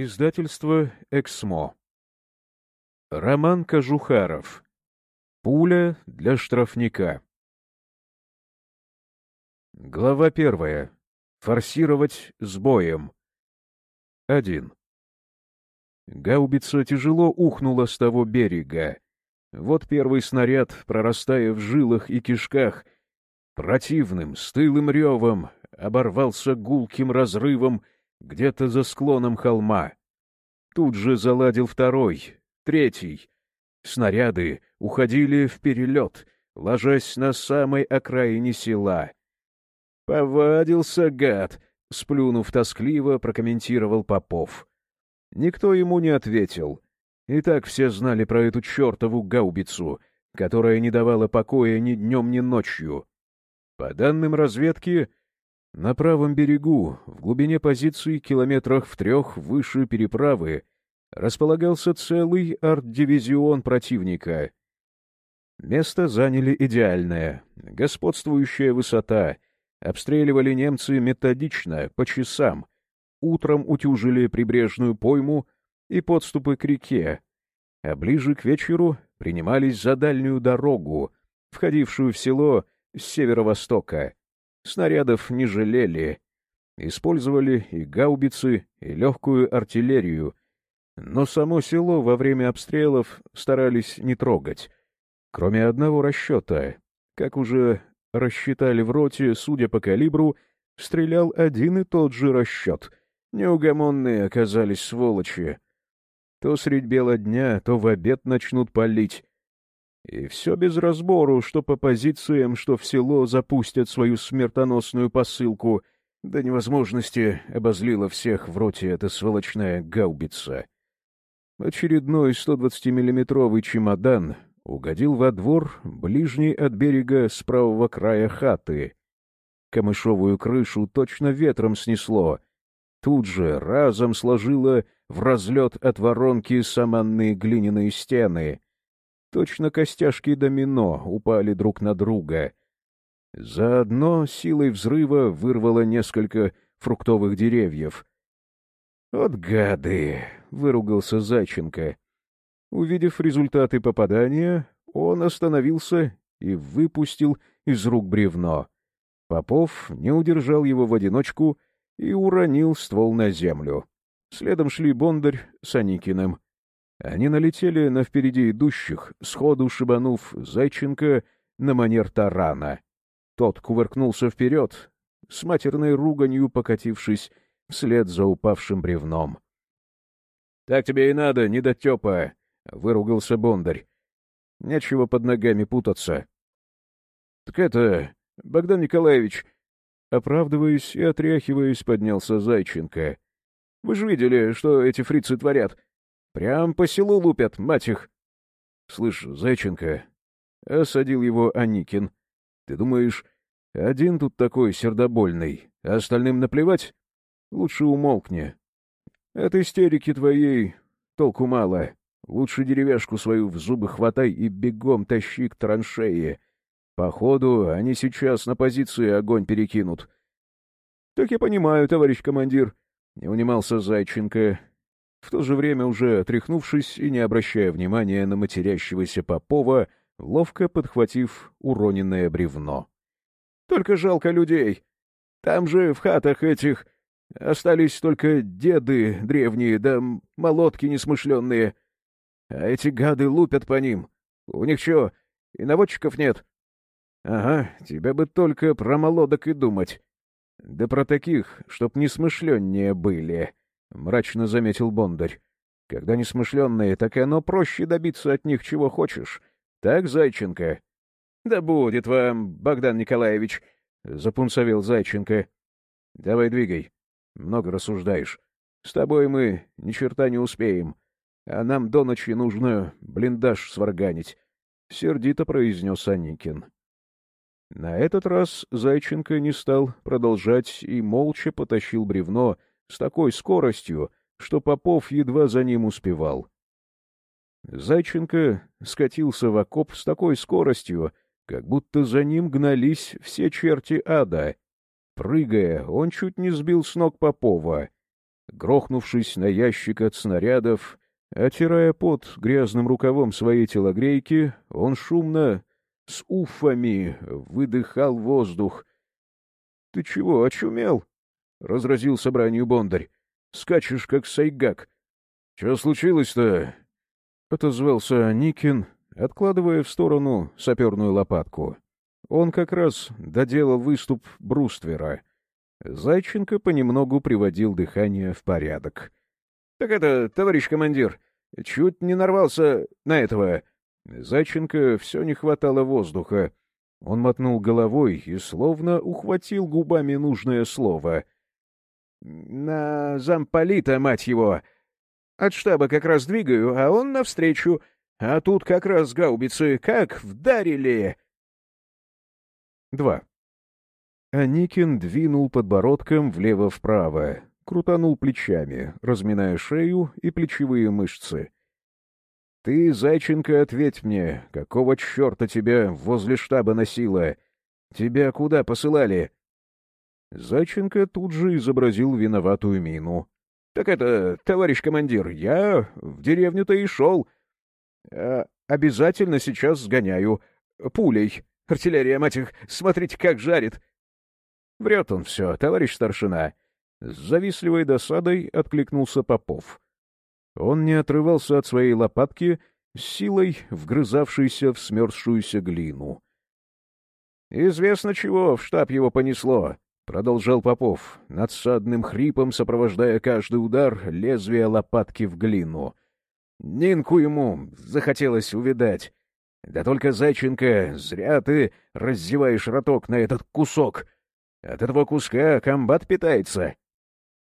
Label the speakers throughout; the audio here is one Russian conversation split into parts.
Speaker 1: Издательство «Эксмо». Роман Кожухаров. Пуля для штрафника. Глава первая. Форсировать с боем. Один. Гаубица тяжело ухнула с того берега. Вот первый снаряд, прорастая в жилах и кишках, противным, стылым ревом, оборвался гулким разрывом где-то за склоном холма. Тут же заладил второй, третий. Снаряды уходили в перелет, ложась на самой окраине села. «Повадился, гад!» — сплюнув тоскливо, прокомментировал Попов. Никто ему не ответил. И так все знали про эту чертову гаубицу, которая не давала покоя ни днем, ни ночью. По данным разведки, на правом берегу, в глубине позиций километрах в трех выше переправы, располагался целый арт-дивизион противника. Место заняли идеальное, господствующая высота. Обстреливали немцы методично, по часам. Утром утюжили прибрежную пойму и подступы к реке, а ближе к вечеру принимались за дальнюю дорогу, входившую в село с северо-востока. Снарядов не жалели. Использовали и гаубицы, и легкую артиллерию. Но само село во время обстрелов старались не трогать. Кроме одного расчета. Как уже рассчитали в роте, судя по калибру, стрелял один и тот же расчет. Неугомонные оказались сволочи. То средь бела дня, то в обед начнут палить. И все без разбору, что по позициям, что в село запустят свою смертоносную посылку. До невозможности обозлила всех в роте эта сволочная гаубица. Очередной 120-миллиметровый чемодан угодил во двор, ближний от берега с правого края хаты. Камышовую крышу точно ветром снесло. Тут же разом сложило в разлет от воронки саманные глиняные стены — Точно костяшки домино упали друг на друга. Заодно силой взрыва вырвало несколько фруктовых деревьев. «От гады!» — выругался Зайченко. Увидев результаты попадания, он остановился и выпустил из рук бревно. Попов не удержал его в одиночку и уронил ствол на землю. Следом шли Бондарь с Аникиным. Они налетели на впереди идущих, сходу шибанув Зайченко на манер тарана. Тот кувыркнулся вперед, с матерной руганью покатившись вслед за упавшим бревном. — Так тебе и надо, недотепа! — выругался Бондарь. — Нечего под ногами путаться. — Так это, Богдан Николаевич... Оправдываясь и отряхиваясь, поднялся Зайченко. — Вы же видели, что эти фрицы творят? — Прям по селу лупят, мать их. Слышь, Зайченко, осадил его Аникин. Ты думаешь, один тут такой сердобольный, а остальным наплевать? Лучше умолкни. От истерики твоей толку мало. Лучше деревяшку свою в зубы хватай и бегом тащи к траншее. Походу, они сейчас на позиции огонь перекинут. — Так я понимаю, товарищ командир, — не унимался Зайченко, в то же время, уже отряхнувшись и не обращая внимания на матерящегося Попова, ловко подхватив уроненное бревно. — Только жалко людей. Там же в хатах этих остались только деды древние, да молотки несмышленные. А эти гады лупят по ним. У них что, и наводчиков нет? — Ага, тебя бы только про молодок и думать. Да про таких, чтоб несмышленнее были. — мрачно заметил Бондарь. — Когда несмышленные, так и оно проще добиться от них чего хочешь. Так, Зайченко? — Да будет вам, Богдан Николаевич, — запунцовел Зайченко. — Давай двигай. Много рассуждаешь. С тобой мы ни черта не успеем. А нам до ночи нужно блиндаж сварганить, — сердито произнес Аникин. На этот раз Зайченко не стал продолжать и молча потащил бревно с такой скоростью, что Попов едва за ним успевал. Зайченко скатился в окоп с такой скоростью, как будто за ним гнались все черти ада. Прыгая, он чуть не сбил с ног Попова. Грохнувшись на ящик от снарядов, отирая пот грязным рукавом своей телогрейки, он шумно, с уфами, выдыхал воздух. — Ты чего, очумел? — разразил собранию Бондарь. — Скачешь, как сайгак. — Что случилось-то? — отозвался Никин, откладывая в сторону саперную лопатку. Он как раз доделал выступ бруствера. Зайченко понемногу приводил дыхание в порядок. — Так это, товарищ командир, чуть не нарвался на этого. Зайченко все не хватало воздуха. Он мотнул головой и словно ухватил губами нужное слово. — На замполита, мать его! От штаба как раз двигаю, а он навстречу. А тут как раз гаубицы как вдарили! 2. Аникин двинул подбородком влево-вправо, крутанул плечами, разминая шею и плечевые мышцы. — Ты, Зайченко, ответь мне, какого черта тебя возле штаба носило? Тебя куда посылали? Зайченко тут же изобразил виноватую мину. — Так это, товарищ командир, я в деревню-то и шел. А, обязательно сейчас сгоняю. Пулей. Артиллерия, мать их, смотрите, как жарит. Врет он все, товарищ старшина. С завистливой досадой откликнулся Попов. Он не отрывался от своей лопатки, силой вгрызавшейся в смерзшуюся глину. «Известно чего в штаб его понесло», — продолжал Попов, надсадным хрипом сопровождая каждый удар лезвия лопатки в глину. «Нинку ему захотелось увидать. Да только, Зайченко, зря ты раздеваешь роток на этот кусок. От этого куска комбат питается.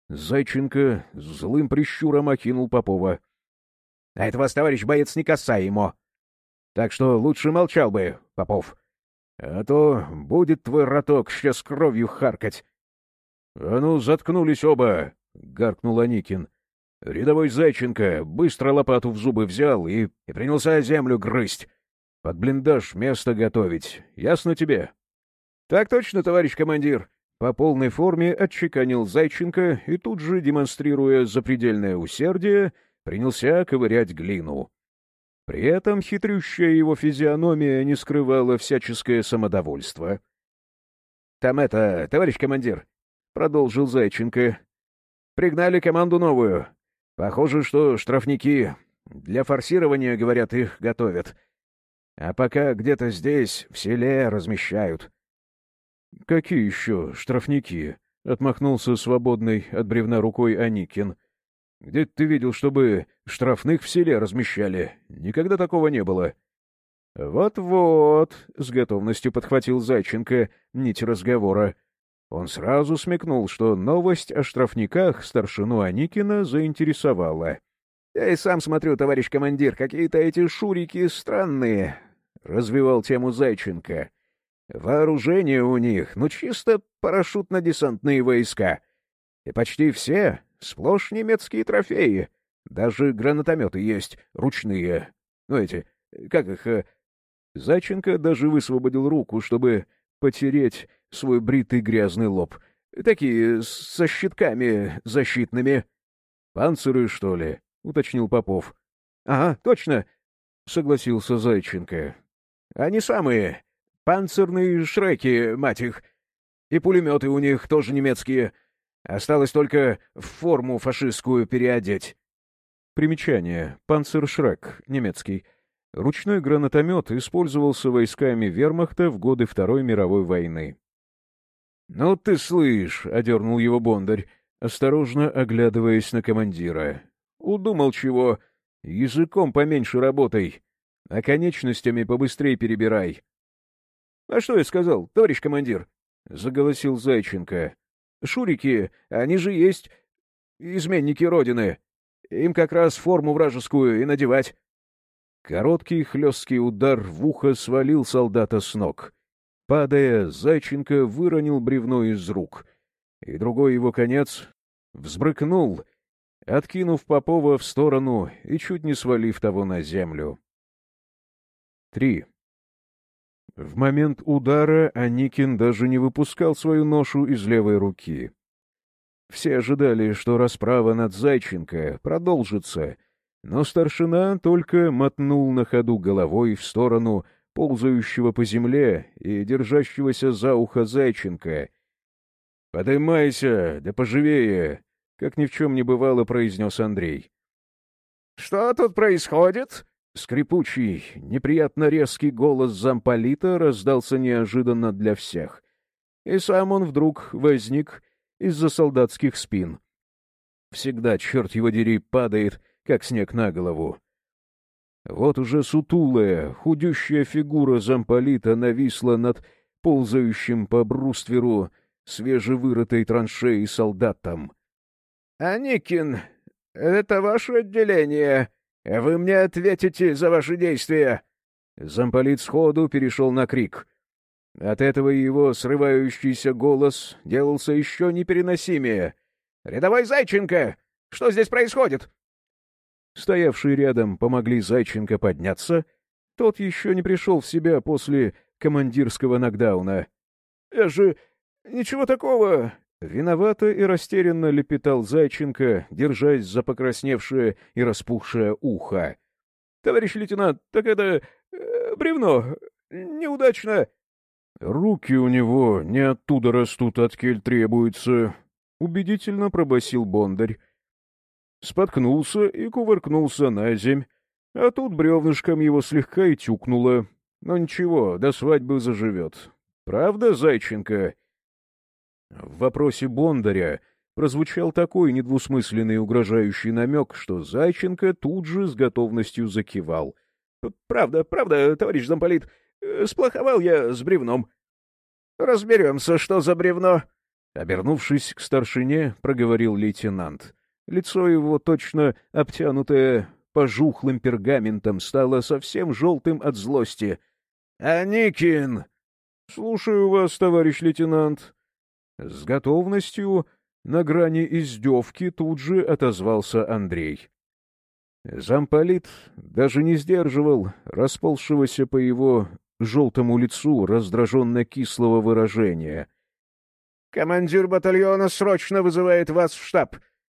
Speaker 1: Зайченко злым прищуром окинул Попова. — А это вас, товарищ боец, не касаемо. Так что лучше молчал бы, Попов. А то будет твой роток сейчас кровью харкать. — А ну, заткнулись оба! — гаркнул Аникин. Рядовой Зайченко быстро лопату в зубы взял и, и принялся землю грызть. Под блиндаж место готовить. Ясно тебе? — Так точно, товарищ командир. По полной форме отчеканил Зайченко и тут же, демонстрируя запредельное усердие, принялся ковырять глину. При этом хитрющая его физиономия не скрывала всяческое самодовольство. — Там это, товарищ командир, — продолжил Зайченко, — пригнали команду новую. Похоже, что штрафники для форсирования, говорят, их готовят. А пока где-то здесь, в селе, размещают. — Какие еще штрафники? — отмахнулся свободный от бревна рукой Аникин. — Где ты видел, чтобы штрафных в селе размещали? Никогда такого не было. «Вот — с готовностью подхватил Зайченко нить разговора. Он сразу смекнул, что новость о штрафниках старшину Аникина заинтересовала. — Я и сам смотрю, товарищ командир, какие-то эти шурики странные, развивал тему Зайченко. Вооружение у них, ну, чисто парашютно-десантные войска. И почти все сплошь немецкие трофеи. Даже гранатометы есть, ручные. Ну, эти, как их... Э, Зайченко даже высвободил руку, чтобы потереть свой бритый грязный лоб. Такие, со щитками защитными. «Панциры, что ли?» — уточнил Попов. «Ага, точно!» — согласился Зайченко. Они самые. Панцирные шреки, мать их. И пулеметы у них тоже немецкие. Осталось только в форму фашистскую переодеть. Примечание. Панцершрек, немецкий. Ручной гранатомет использовался войсками вермахта в годы Второй мировой войны. — Ну ты слышь, — одернул его Бондарь, осторожно оглядываясь на командира. — Удумал чего? Языком поменьше работай а конечностями побыстрее перебирай. — А что я сказал, товарищ командир? — заголосил Зайченко. — Шурики, они же есть изменники Родины. Им как раз форму вражескую и надевать. Короткий хлесткий удар в ухо свалил солдата с ног. Падая, Зайченко выронил бревно из рук, и другой его конец взбрыкнул, откинув Попова в сторону и чуть не свалив того на землю. 3. В момент удара Аникин даже не выпускал свою ношу из левой руки. Все ожидали, что расправа над Зайченко продолжится, но старшина только мотнул на ходу головой в сторону ползающего по земле и держащегося за ухо Зайченко. «Подымайся, да поживее!» — как ни в чем не бывало, произнес Андрей.
Speaker 2: «Что тут происходит?»
Speaker 1: Скрипучий, неприятно резкий голос замполита раздался неожиданно для всех. И сам он вдруг возник из-за солдатских спин. Всегда, черт его дери, падает, как снег на голову. Вот уже сутулая, худющая фигура замполита нависла над ползающим по брустверу свежевырытой траншеей солдатом.
Speaker 2: — Аникин, это ваше отделение. Вы мне ответите за ваши действия.
Speaker 1: Замполит сходу перешел на крик. От этого его срывающийся голос делался еще непереносимее.
Speaker 2: «Рядовой Зайченко! Что здесь происходит?»
Speaker 1: Стоявшие рядом помогли Зайченко подняться. Тот еще не пришел в себя после командирского нокдауна.
Speaker 2: «Я же... ничего такого...»
Speaker 1: Виновато и растерянно лепетал Зайченко, держась за покрасневшее и распухшее ухо.
Speaker 2: — Товарищ лейтенант, так это... Э, бревно. Неудачно.
Speaker 1: — Руки у него не оттуда растут, от кель требуется, — убедительно пробасил Бондарь. Споткнулся и кувыркнулся на земь, а тут бревнышком его слегка и тюкнуло. Но ничего, до свадьбы заживет. Правда, Зайченко? В вопросе Бондаря прозвучал такой недвусмысленный угрожающий намек, что Зайченко тут же с готовностью закивал.
Speaker 2: — Правда, правда, товарищ замполит, э, сплоховал я с бревном. — Разберемся, что за бревно.
Speaker 1: Обернувшись к старшине, проговорил лейтенант. Лицо его, точно обтянутое пожухлым пергаментом, стало совсем желтым от злости. — Аникин! — Слушаю вас, товарищ лейтенант. С готовностью на грани издевки тут же отозвался Андрей. Замполит даже не сдерживал расползшегося по его желтому лицу раздраженно-кислого выражения.
Speaker 2: — Командир батальона срочно вызывает вас в штаб.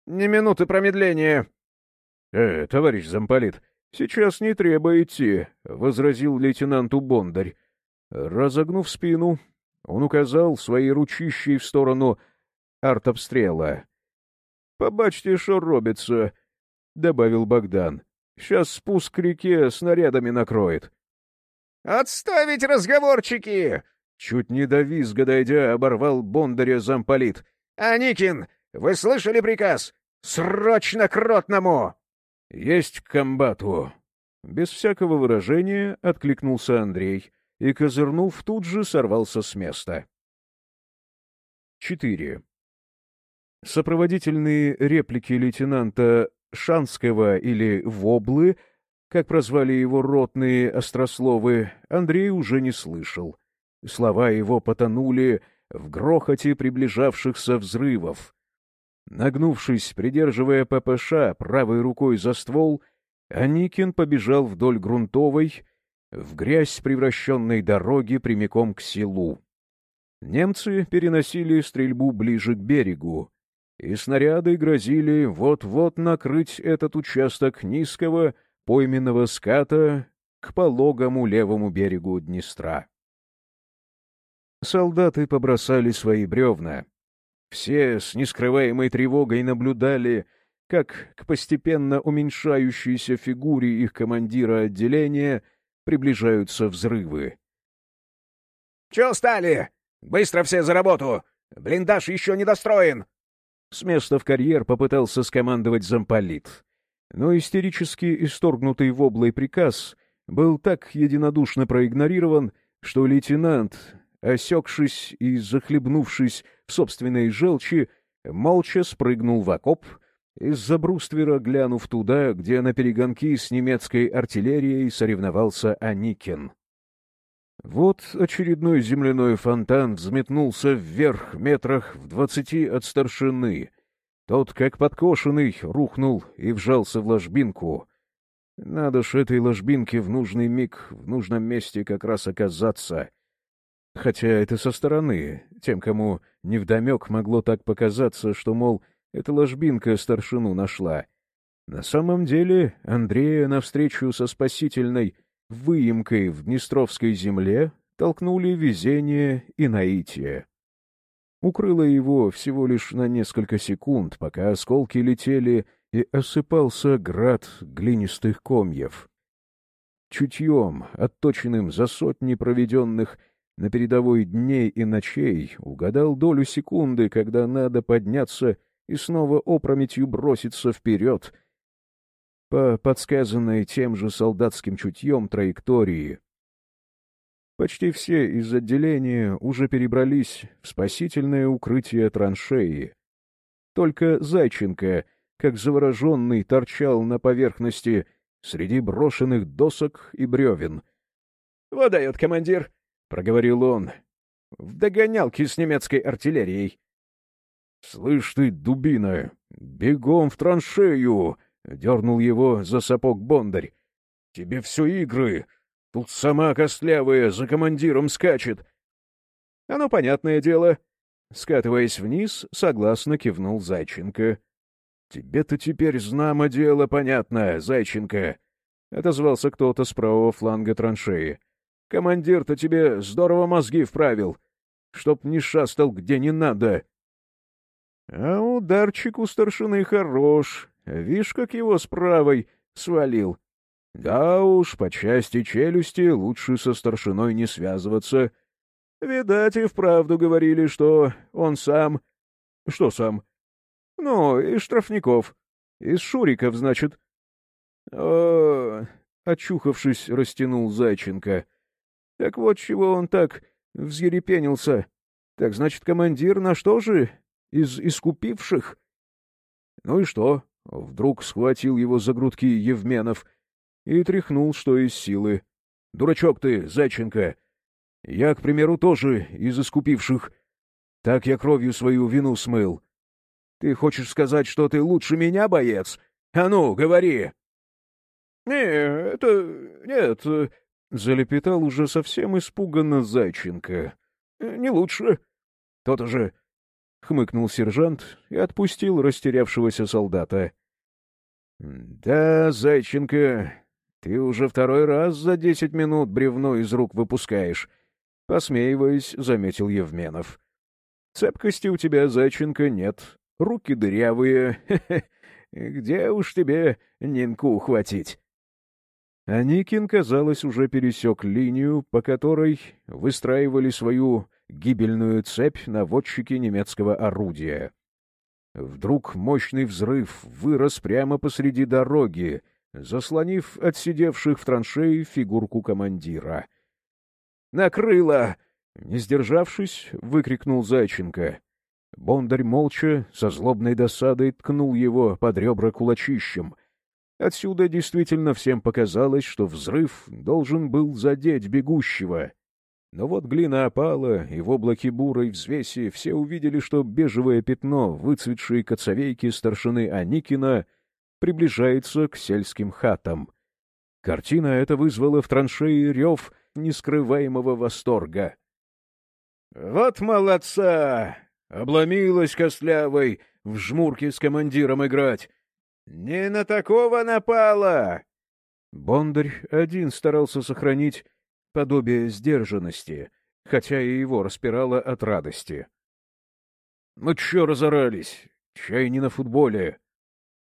Speaker 2: Ни минуты промедления.
Speaker 1: — Э, товарищ замполит, сейчас не требует идти, — возразил лейтенанту Бондарь. Разогнув спину, он указал своей ручищей в сторону артобстрела. — Побачьте, что робится, — добавил Богдан. — Сейчас спуск к реке снарядами накроет.
Speaker 2: — Отставить разговорчики!
Speaker 1: — чуть не до визга дойдя, оборвал Бондаря замполит.
Speaker 2: — Аникин, вы слышали приказ? Срочно к ротному!
Speaker 1: — Есть к комбату! Без всякого выражения откликнулся Андрей и, козырнув, тут же сорвался с места. 4. Сопроводительные реплики лейтенанта Шанского или Воблы, как прозвали его ротные острословы, Андрей уже не слышал. Слова его потонули в грохоте приближавшихся взрывов. Нагнувшись, придерживая ППШ правой рукой за ствол, Аникин побежал вдоль грунтовой, в грязь превращенной дороги прямиком к селу. Немцы переносили стрельбу ближе к берегу, и снаряды грозили вот-вот накрыть этот участок низкого пойменного ската к пологому левому берегу Днестра. Солдаты побросали свои бревна. Все с нескрываемой тревогой наблюдали, как к постепенно уменьшающейся фигуре их командира отделения — приближаются взрывы.
Speaker 2: — Чего стали? Быстро все за работу! Блиндаж еще не достроен!
Speaker 1: С места в карьер попытался скомандовать замполит. Но истерически исторгнутый воблой приказ был так единодушно проигнорирован, что лейтенант, осекшись и захлебнувшись в собственной желчи, молча спрыгнул в окоп из-за бруствера глянув туда, где на перегонки с немецкой артиллерией соревновался Аникин. Вот очередной земляной фонтан взметнулся вверх метрах в двадцати от старшины. Тот, как подкошенный, рухнул и вжался в ложбинку. Надо ж этой ложбинке в нужный миг в нужном месте как раз оказаться. Хотя это со стороны, тем, кому невдомек могло так показаться, что, мол, эта ложбинка старшину нашла. На самом деле Андрея навстречу со спасительной выемкой в Днестровской земле толкнули везение и наитие. Укрыло его всего лишь на несколько секунд, пока осколки летели и осыпался град глинистых комьев. Чутьем, отточенным за сотни проведенных на передовой дней и ночей, угадал долю секунды, когда надо подняться и снова опрометью броситься вперед — по подсказанной тем же солдатским чутьем траектории. Почти все из отделения уже перебрались в спасительное укрытие траншеи. Только Зайченко, как завороженный, торчал на поверхности среди брошенных досок и бревен.
Speaker 2: — Вот дает командир, — проговорил он, — в догонялке с немецкой артиллерией.
Speaker 1: — Слышь ты, дубина, бегом в траншею! — дернул его за сапог Бондарь. — Тебе все игры. Тут сама костлявая за командиром скачет.
Speaker 2: — Оно понятное дело. Скатываясь вниз, согласно кивнул Зайченко.
Speaker 1: — Тебе-то теперь знамо дело понятно, Зайченко, — отозвался кто-то с правого фланга траншеи. — Командир-то тебе здорово мозги вправил, чтоб не шастал где не надо.
Speaker 2: — А ударчик у старшины хорош, Вишь, как его с правой свалил.
Speaker 1: Да уж, по части челюсти лучше со старшиной не связываться.
Speaker 2: Видать, и вправду говорили, что он сам...
Speaker 1: Что сам?
Speaker 2: Ну, из штрафников. Из шуриков, значит.
Speaker 1: О, очухавшись, растянул Зайченко.
Speaker 2: Так вот чего он так взъерепенился. Так значит, командир на что же? Из искупивших?
Speaker 1: Ну и что? Вдруг схватил его за грудки Евменов и тряхнул, что из силы. — Дурачок ты, Зайченко! Я, к примеру, тоже из искупивших. Так я кровью свою вину смыл.
Speaker 2: Ты хочешь сказать, что ты лучше меня, боец? А ну, говори! — Не, это... нет... — залепетал уже совсем испуганно Зайченко. — Не лучше. — То-то же — хмыкнул сержант и отпустил растерявшегося солдата.
Speaker 1: — Да, Зайченко, ты уже второй раз за десять минут бревно из рук выпускаешь, — посмеиваясь, заметил Евменов. — Цепкости у тебя, Зайченко, нет, руки дырявые, где уж тебе Нинку ухватить? А Никин, казалось, уже пересек линию, по которой выстраивали свою гибельную цепь наводчики немецкого орудия. Вдруг мощный взрыв вырос прямо посреди дороги, заслонив отсидевших в траншеи фигурку командира. «Накрыло!» — не сдержавшись, выкрикнул Зайченко. Бондарь молча, со злобной досадой, ткнул его под ребра кулачищем. Отсюда действительно всем показалось, что взрыв должен был задеть бегущего — но вот глина опала, и в облаке бурой взвеси все увидели, что бежевое пятно выцветшей коцовейки старшины Аникина приближается к сельским хатам. Картина эта вызвала в траншеи рев нескрываемого восторга.
Speaker 2: — Вот молодца! Обломилась костлявой в жмурке с командиром играть. Не на такого напала!
Speaker 1: Бондарь один старался сохранить подобие сдержанности, хотя и его распирало от радости. — Ну чё разорались? Чай не на футболе.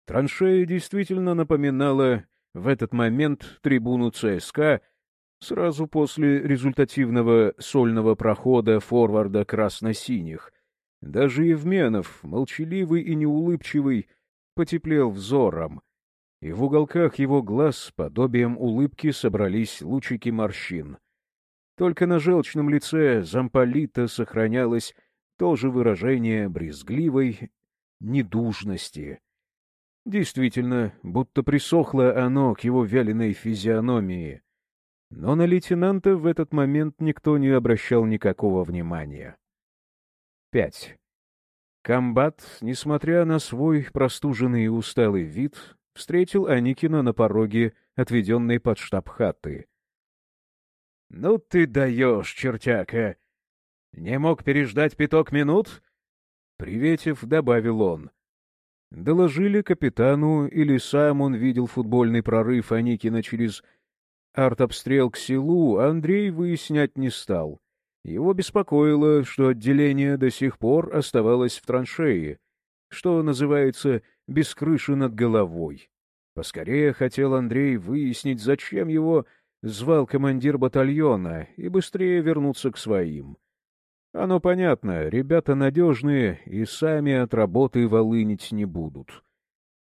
Speaker 1: Траншея действительно напоминала в этот момент трибуну ЦСКА сразу после результативного сольного прохода форварда красно-синих. Даже Евменов, молчаливый и неулыбчивый, потеплел взором, и в уголках его глаз подобием улыбки собрались лучики морщин. Только на желчном лице замполита сохранялось то же выражение брезгливой недужности. Действительно, будто присохло оно к его вяленой физиономии. Но на лейтенанта в этот момент никто не обращал никакого внимания. 5. Комбат, несмотря на свой простуженный и усталый вид, встретил Аникина на пороге, отведенной под штаб хаты.
Speaker 2: — Ну ты даешь, чертяка! Не мог переждать пяток минут?» Приветив, добавил он. Доложили капитану, или сам он видел футбольный прорыв Аникина через артобстрел к селу, Андрей выяснять не стал. Его беспокоило, что отделение до сих пор оставалось в траншее, что называется «без крыши над головой». Поскорее хотел Андрей выяснить, зачем его звал командир батальона, и быстрее вернуться к своим. Оно понятно, ребята надежные и сами от работы волынить не будут.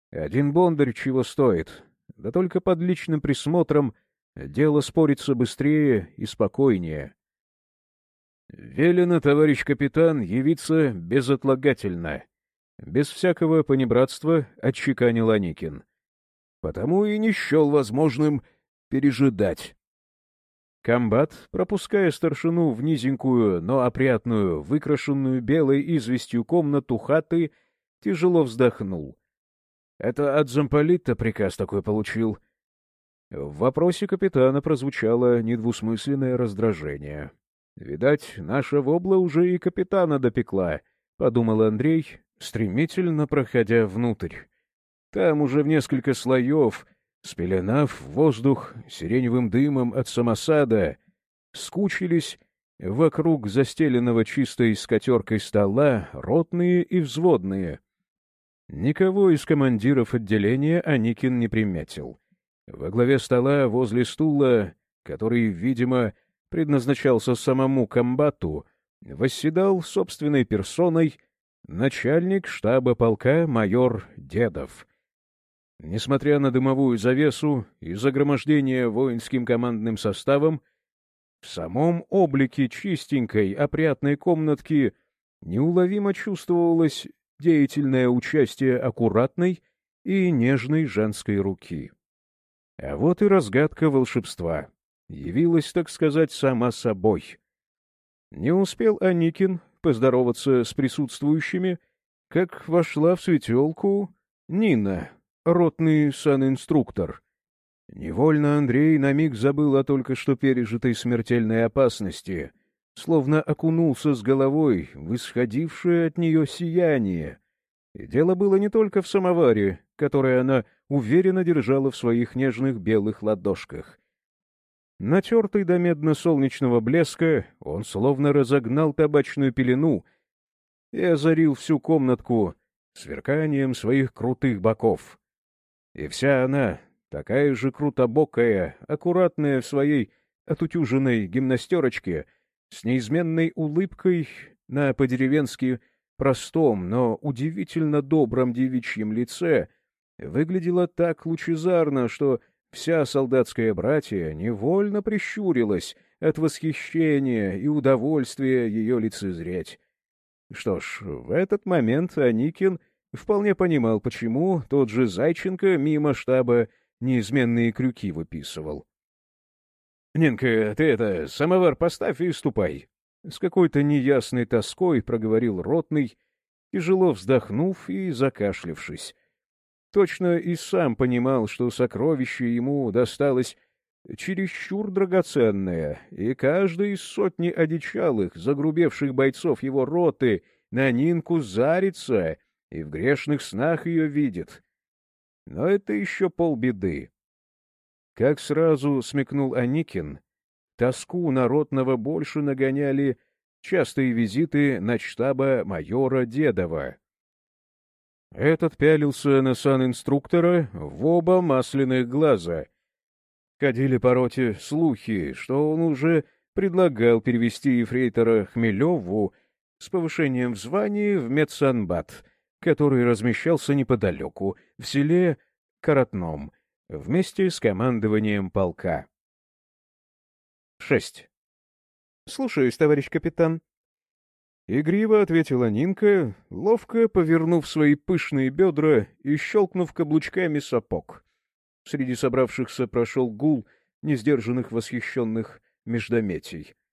Speaker 2: Один бондарь чего стоит, да только под личным присмотром дело спорится быстрее и спокойнее. Велено, товарищ капитан, явиться безотлагательно. Без всякого понебратства отчеканил Аникин. Потому и не счел возможным пережидать. Комбат, пропуская старшину в низенькую, но опрятную, выкрашенную белой известью комнату хаты, тяжело вздохнул. — Это от замполита приказ такой получил. В вопросе капитана прозвучало недвусмысленное раздражение. «Видать, наша вобла уже и капитана допекла», — подумал Андрей, стремительно проходя внутрь. Там уже в несколько слоев, спеленав воздух сиреневым дымом от самосада, скучились вокруг застеленного чистой скатеркой стола ротные и взводные. Никого из командиров отделения Аникин не приметил. Во главе стола, возле стула, который, видимо, предназначался самому комбату, восседал собственной персоной начальник штаба полка майор Дедов. Несмотря на дымовую завесу и загромождение воинским командным составом, в самом облике чистенькой, опрятной комнатки неуловимо чувствовалось деятельное участие аккуратной и нежной женской руки. А вот и разгадка волшебства явилась, так сказать, сама собой. Не успел Аникин поздороваться с присутствующими, как вошла в светелку Нина, ротный санинструктор. Невольно Андрей на миг забыл о только что пережитой смертельной опасности, словно окунулся с головой в исходившее от нее сияние. И дело было не только в самоваре, который она уверенно держала в своих нежных белых ладошках. Натертый до медно-солнечного блеска, он словно разогнал табачную пелену и озарил всю комнатку сверканием своих крутых боков. И вся она, такая же крутобокая, аккуратная в своей отутюженной гимнастерочке, с неизменной улыбкой на по-деревенски простом, но удивительно добром девичьем лице, выглядела так лучезарно, что Вся солдатская братья невольно прищурилась от восхищения и удовольствия ее лицезреть. Что ж, в этот момент Аникин вполне понимал, почему тот же Зайченко мимо штаба неизменные крюки выписывал. — Нинка, ты это, самовар поставь и ступай. С какой-то неясной тоской проговорил ротный, тяжело вздохнув и закашлившись. Точно и сам понимал, что сокровище ему досталось чересчур драгоценное, и каждый из сотни одичалых, загрубевших бойцов его роты на Нинку зарится и в грешных снах ее видит. Но это еще полбеды. Как сразу смекнул Аникин, тоску народного больше нагоняли частые визиты на штаба майора Дедова. Этот пялился на сан-инструктора в оба масляных глаза. Ходили по роте слухи, что он уже предлагал перевести ефрейтора Хмелеву с повышением в звании в медсанбат, который размещался неподалеку, в селе Коротном, вместе с командованием полка. 6. «Слушаюсь, товарищ капитан», Игриво ответила Нинка, ловко повернув свои пышные бедра и щелкнув каблучками сапог. Среди собравшихся прошел гул несдержанных восхищенных междометий. —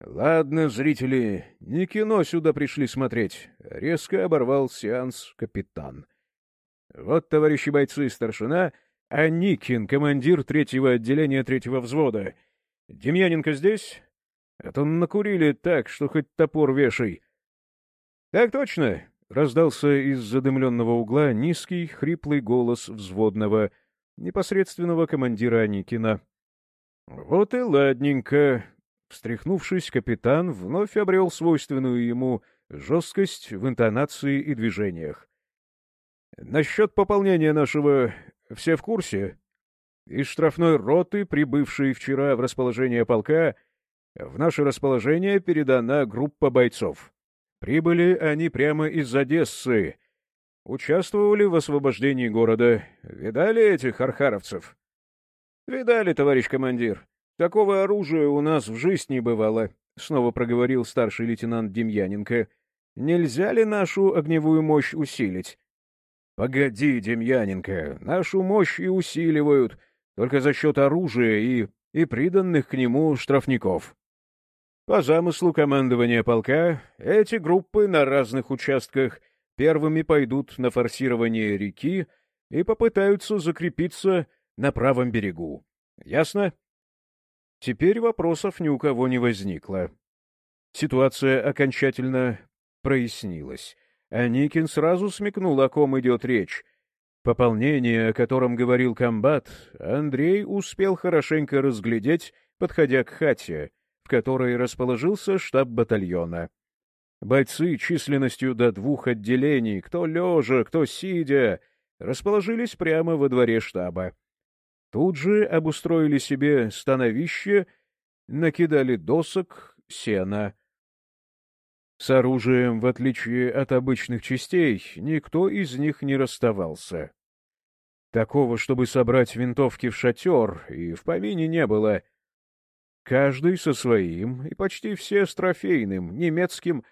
Speaker 2: Ладно, зрители, не кино сюда пришли смотреть. Резко оборвал сеанс капитан. — Вот, товарищи бойцы, старшина Аникин, командир третьего отделения третьего взвода. Демьяненко здесь? А то накурили так, что хоть топор вешай. — Так точно! — раздался из задымленного угла низкий, хриплый голос взводного, непосредственного командира Аникина. — Вот и ладненько. Встряхнувшись, капитан вновь обрел свойственную ему жесткость в интонации и движениях. — Насчет пополнения нашего все в курсе? Из штрафной роты, прибывшей вчера в расположение полка, в наше расположение передана группа бойцов. Прибыли они прямо из Одессы. Участвовали в освобождении города. Видали этих архаровцев? — Видали, товарищ командир. Такого оружия у нас в жизни бывало, — снова проговорил старший лейтенант Демьяненко. — Нельзя ли нашу огневую мощь усилить? — Погоди, Демьяненко, нашу мощь и усиливают, только за счет оружия и, и приданных к нему штрафников. По замыслу командования полка, эти группы на разных участках первыми пойдут на форсирование реки и попытаются закрепиться на правом берегу. Ясно? Теперь вопросов ни у кого не возникло. Ситуация окончательно прояснилась. А Никин сразу смекнул, о ком идет речь. Пополнение, о котором говорил комбат, Андрей успел хорошенько разглядеть, подходя к хате — в которой расположился штаб батальона. Бойцы численностью до двух отделений, кто лежа, кто сидя, расположились прямо во дворе штаба. Тут же обустроили себе становище, накидали досок, сена. С оружием, в отличие от обычных частей, никто из них не расставался. Такого, чтобы собрать винтовки в шатер, и в помине не было — Каждый со своим, и почти все с трофейным, немецким,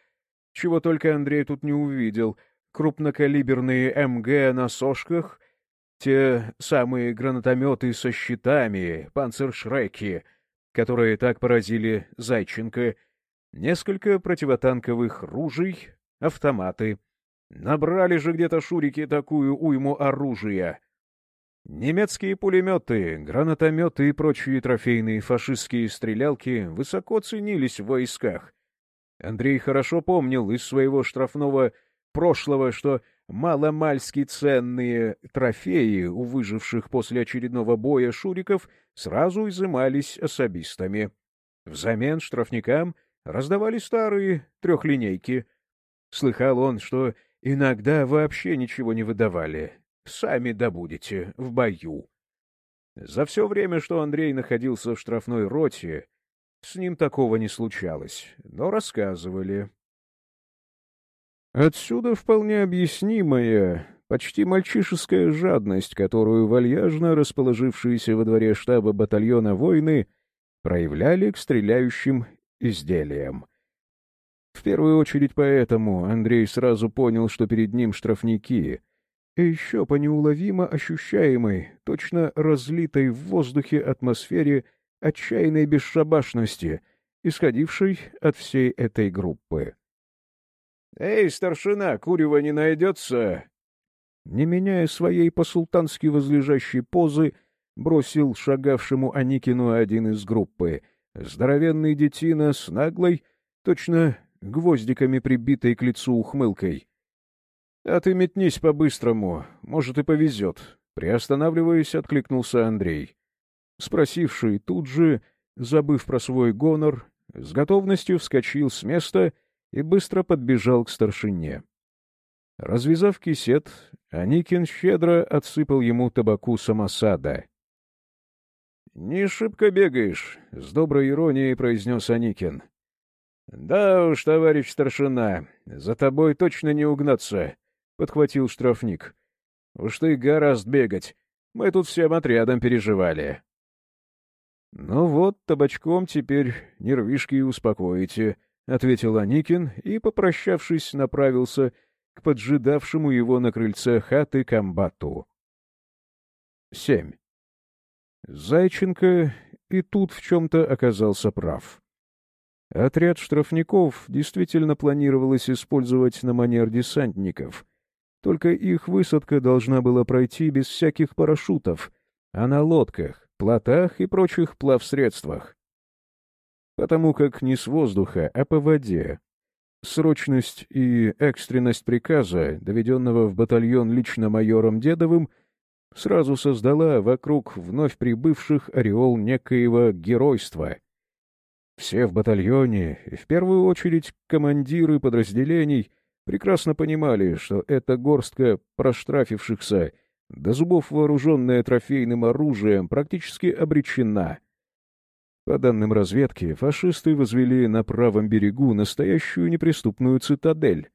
Speaker 2: чего только Андрей тут не увидел, крупнокалиберные МГ на сошках, те самые гранатометы со щитами, панцершреки, которые так поразили Зайченко, несколько противотанковых ружей, автоматы. Набрали же где-то шурики такую уйму оружия. Немецкие пулеметы, гранатометы и прочие трофейные фашистские стрелялки высоко ценились в войсках. Андрей хорошо помнил из своего штрафного прошлого, что маломальски ценные трофеи у выживших после очередного боя шуриков сразу изымались особистами. Взамен штрафникам раздавали старые трехлинейки. Слыхал он, что иногда вообще ничего не выдавали, Сами добудете в бою. За все время, что Андрей находился в штрафной роте, с ним такого не случалось, но рассказывали. Отсюда вполне объяснимая, почти мальчишеская жадность, которую вальяжно расположившиеся во дворе штаба батальона войны проявляли к стреляющим изделиям. В первую очередь поэтому Андрей сразу понял, что перед ним штрафники — и еще по неуловимо ощущаемой, точно разлитой в воздухе атмосфере отчаянной бесшабашности, исходившей от всей этой группы. «Эй, старшина, курева не найдется?» Не меняя своей по-султански возлежащей позы, бросил шагавшему Аникину один из группы, здоровенный детина с наглой, точно гвоздиками прибитой к лицу ухмылкой. «А ты метнись по-быстрому, может, и повезет», — приостанавливаясь, откликнулся Андрей. Спросивший тут же, забыв про свой гонор, с готовностью вскочил с места и быстро подбежал к старшине. Развязав кисет, Аникин щедро отсыпал ему табаку самосада. — Не шибко бегаешь, — с доброй иронией произнес Аникин. — Да уж, товарищ старшина, за тобой точно не угнаться, — подхватил штрафник. — Уж ты гораздо бегать. Мы тут всем отрядом переживали. — Ну вот, табачком теперь нервишки успокоите, — ответил Аникин и, попрощавшись, направился к поджидавшему его на крыльце хаты комбату. Семь. Зайченко и тут в чем-то оказался прав. Отряд штрафников действительно планировалось использовать на манер десантников — только их высадка должна была пройти без всяких парашютов, а на лодках, плотах и прочих плавсредствах.
Speaker 1: Потому как не с воздуха, а по воде. Срочность и экстренность приказа, доведенного в батальон лично майором Дедовым, сразу создала вокруг вновь прибывших ореол некоего геройства. Все в батальоне, и в первую очередь командиры подразделений, прекрасно понимали, что эта горстка проштрафившихся, до зубов вооруженная трофейным оружием, практически обречена — по данным разведки, фашисты возвели на правом берегу настоящую неприступную цитадель.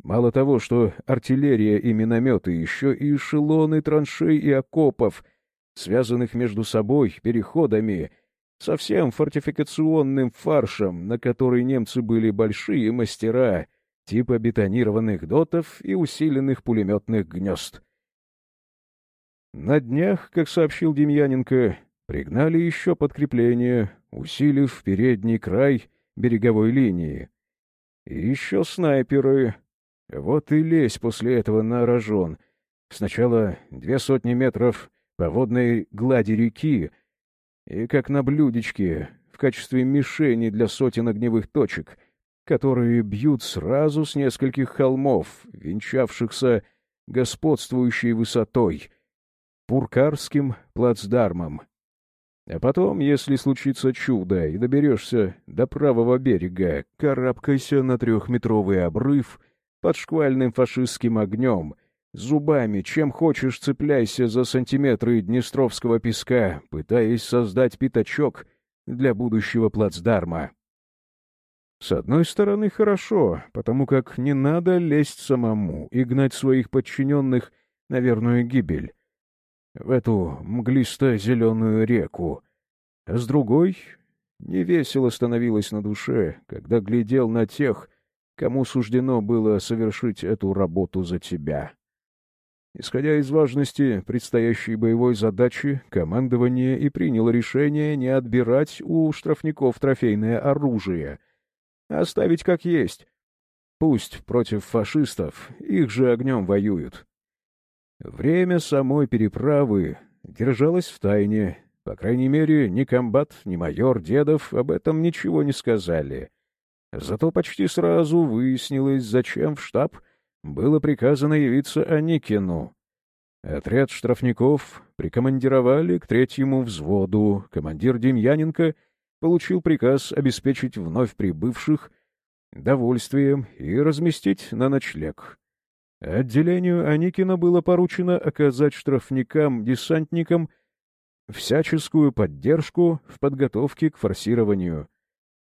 Speaker 1: Мало того, что артиллерия и минометы, еще и эшелоны траншей и окопов, связанных между собой переходами, со всем фортификационным фаршем, на который немцы были большие мастера, типа бетонированных дотов и усиленных пулеметных гнезд. На днях, как сообщил Демьяненко, Пригнали еще подкрепление, усилив передний край береговой линии. И еще снайперы. Вот и лезь после этого на рожон. Сначала две сотни метров по водной глади реки, и как на блюдечке, в качестве мишени для сотен огневых точек, которые бьют сразу с нескольких холмов, венчавшихся господствующей высотой, Пуркарским плацдармом. А потом, если случится чудо и доберешься до правого берега, карабкайся на трехметровый обрыв под шквальным фашистским огнем, зубами, чем хочешь цепляйся за сантиметры днестровского песка, пытаясь создать пятачок для будущего плацдарма. С одной стороны, хорошо, потому как не надо лезть самому и гнать своих подчиненных на верную гибель в эту мглисто-зеленую реку. А с другой, невесело становилось на душе, когда глядел на тех, кому суждено было совершить эту работу за тебя. Исходя из важности предстоящей боевой задачи, командование и приняло решение не отбирать у штрафников трофейное оружие, а оставить как есть. Пусть против фашистов их же огнем воюют. Время самой переправы держалось в тайне. По крайней мере, ни комбат, ни майор Дедов об этом ничего не сказали. Зато почти сразу выяснилось, зачем в штаб было приказано явиться Аникину. Отряд штрафников прикомандировали к третьему взводу. Командир Демьяненко получил приказ обеспечить вновь прибывших довольствием и разместить на ночлег. Отделению Аникина было поручено оказать штрафникам-десантникам всяческую поддержку в подготовке к форсированию,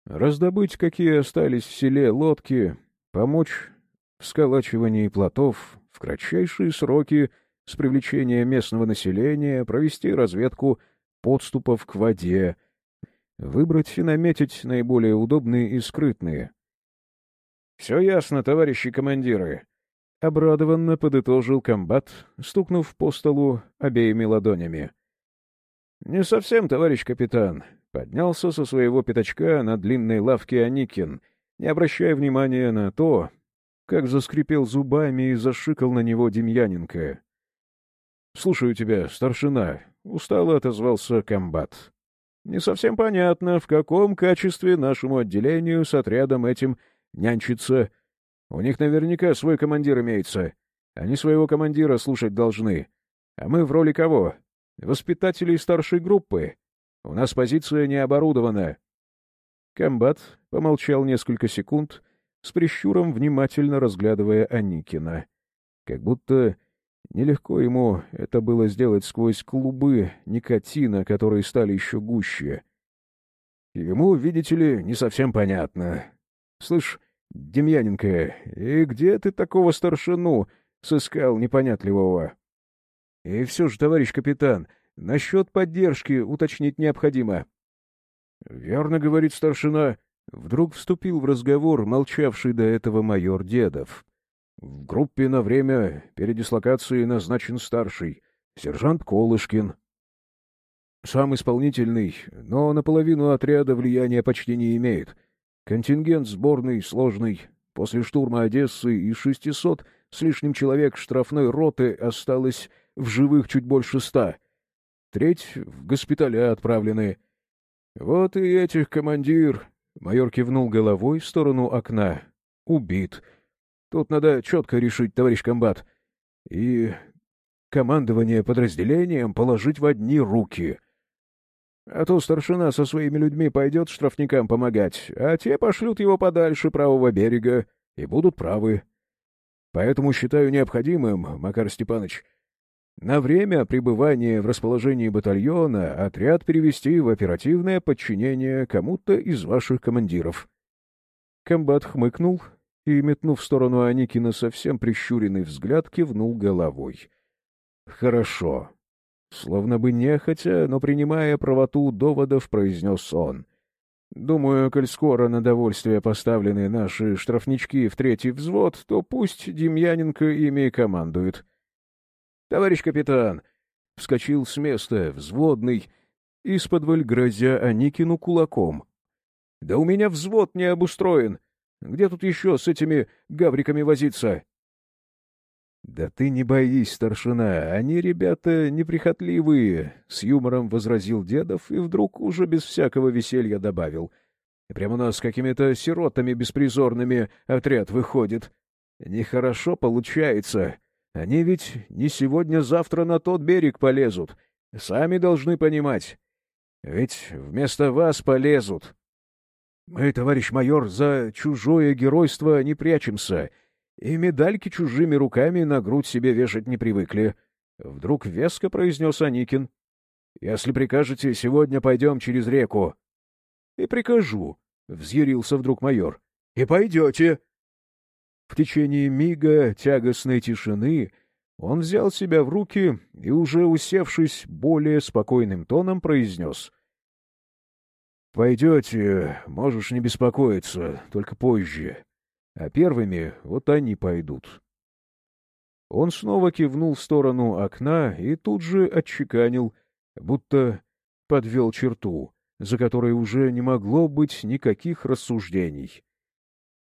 Speaker 1: раздобыть, какие остались в селе лодки, помочь в сколачивании плотов в кратчайшие сроки с привлечением местного населения, провести разведку подступов к воде, выбрать и наметить наиболее удобные и скрытные. — Все ясно, товарищи командиры, Обрадованно подытожил комбат, стукнув по столу обеими ладонями. — Не совсем, товарищ капитан. Поднялся со своего пятачка на длинной лавке Аникин, не обращая внимания на то, как заскрипел зубами и зашикал на него Демьяненко. — Слушаю тебя, старшина, — устало отозвался комбат. — Не совсем понятно, в каком качестве нашему отделению с отрядом этим нянчится у них наверняка свой командир имеется. Они своего командира слушать должны. А мы в роли кого? Воспитателей старшей группы. У нас позиция не оборудована. Комбат помолчал несколько секунд, с прищуром внимательно разглядывая Аникина. Как будто нелегко ему это было сделать сквозь клубы никотина, которые стали еще гуще. Ему, видите ли, не совсем понятно. Слышь, Демьяненко, и где ты такого старшину сыскал непонятливого? И все же, товарищ капитан, насчет поддержки уточнить необходимо. — Верно, — говорит старшина. Вдруг вступил в разговор молчавший до этого майор Дедов. В группе на время передислокации назначен старший, сержант Колышкин. Сам исполнительный, но наполовину отряда влияния почти не имеет — Контингент сборный сложный. После штурма Одессы из 600 с лишним человек штрафной роты осталось в живых чуть больше ста. Треть в госпиталя отправлены. Вот и этих командир
Speaker 2: Майор кивнул головой в сторону окна. «Убит. Тут надо четко решить, товарищ комбат. И командование подразделением положить в одни руки. А то старшина со своими людьми пойдет штрафникам помогать, а те пошлют его подальше правого берега и будут правы. Поэтому считаю необходимым, Макар Степанович, на время пребывания в расположении батальона отряд перевести в оперативное подчинение кому-то из ваших командиров. Комбат хмыкнул и, метнув в сторону Аникина совсем прищуренный взгляд, кивнул головой. — Хорошо. Словно бы нехотя, но принимая правоту доводов, произнес он. Думаю, коль скоро на довольствие поставлены наши штрафнички в третий взвод, то пусть Демьяненко ими командует. — Товарищ капитан! — вскочил с места взводный, из-под грозя Аникину кулаком. — Да у меня взвод не обустроен! Где тут еще с этими гавриками возиться? — Да ты не боись, старшина, они ребята неприхотливые, — с юмором возразил Дедов и вдруг уже без всякого веселья добавил. — Прямо у нас какими-то сиротами беспризорными отряд выходит. Нехорошо получается. Они ведь не сегодня-завтра на тот берег полезут. Сами должны понимать. Ведь вместо вас полезут. Мы, товарищ майор, за чужое геройство не прячемся — и медальки чужими руками на грудь себе вешать не привыкли. Вдруг веско произнес Аникин. — Если прикажете, сегодня пойдем через реку. — И прикажу, — взъярился вдруг майор. — И пойдете. В течение мига тягостной тишины он взял себя в руки и, уже усевшись более спокойным тоном, произнес. — Пойдете, можешь не беспокоиться, только позже а первыми вот они пойдут. Он снова кивнул в сторону окна и тут же отчеканил, будто подвел черту, за которой уже не могло быть никаких рассуждений.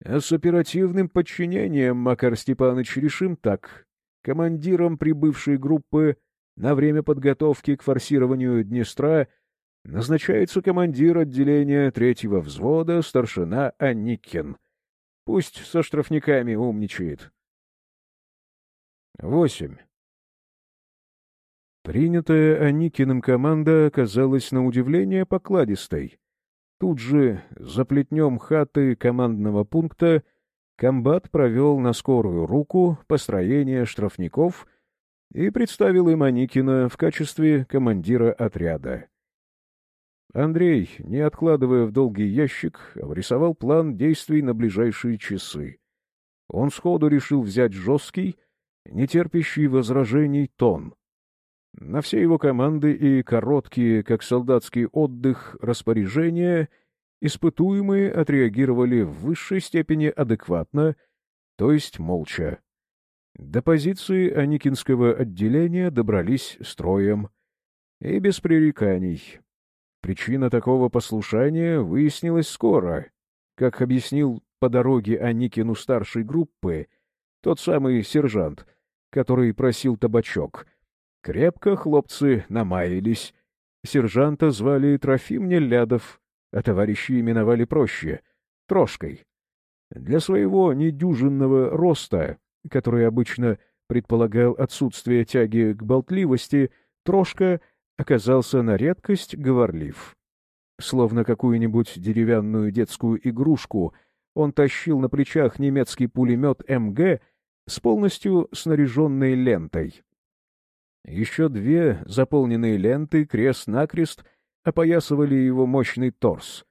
Speaker 2: А с оперативным подчинением, Макар Степанович, решим так. Командиром прибывшей группы на время подготовки к форсированию Днестра назначается командир отделения третьего взвода старшина Аникин — Пусть со штрафниками умничает. Восемь. Принятая Аникиным команда оказалась на удивление покладистой. Тут же, за плетнем хаты командного пункта, комбат провел на скорую руку построение штрафников и представил им Аникина в качестве командира отряда. Андрей, не откладывая в долгий ящик, обрисовал план действий на ближайшие часы. Он сходу решил взять жесткий, нетерпящий возражений тон. На все его команды и короткие, как солдатский отдых, распоряжения испытуемые отреагировали в высшей степени адекватно, то есть молча. До позиции Аникинского отделения добрались строем и без пререканий. Причина такого послушания выяснилась скоро. Как объяснил по дороге Аникину старшей группы, тот самый сержант, который просил табачок. Крепко хлопцы намаялись. Сержанта звали Трофим Нелядов, а товарищи именовали проще — Трошкой. Для своего недюжинного роста, который обычно предполагал отсутствие тяги к болтливости, Трошка — оказался на редкость говорлив. Словно какую-нибудь деревянную детскую игрушку, он тащил на плечах немецкий пулемет МГ с полностью снаряженной лентой. Еще две заполненные ленты крест-накрест опоясывали его мощный торс.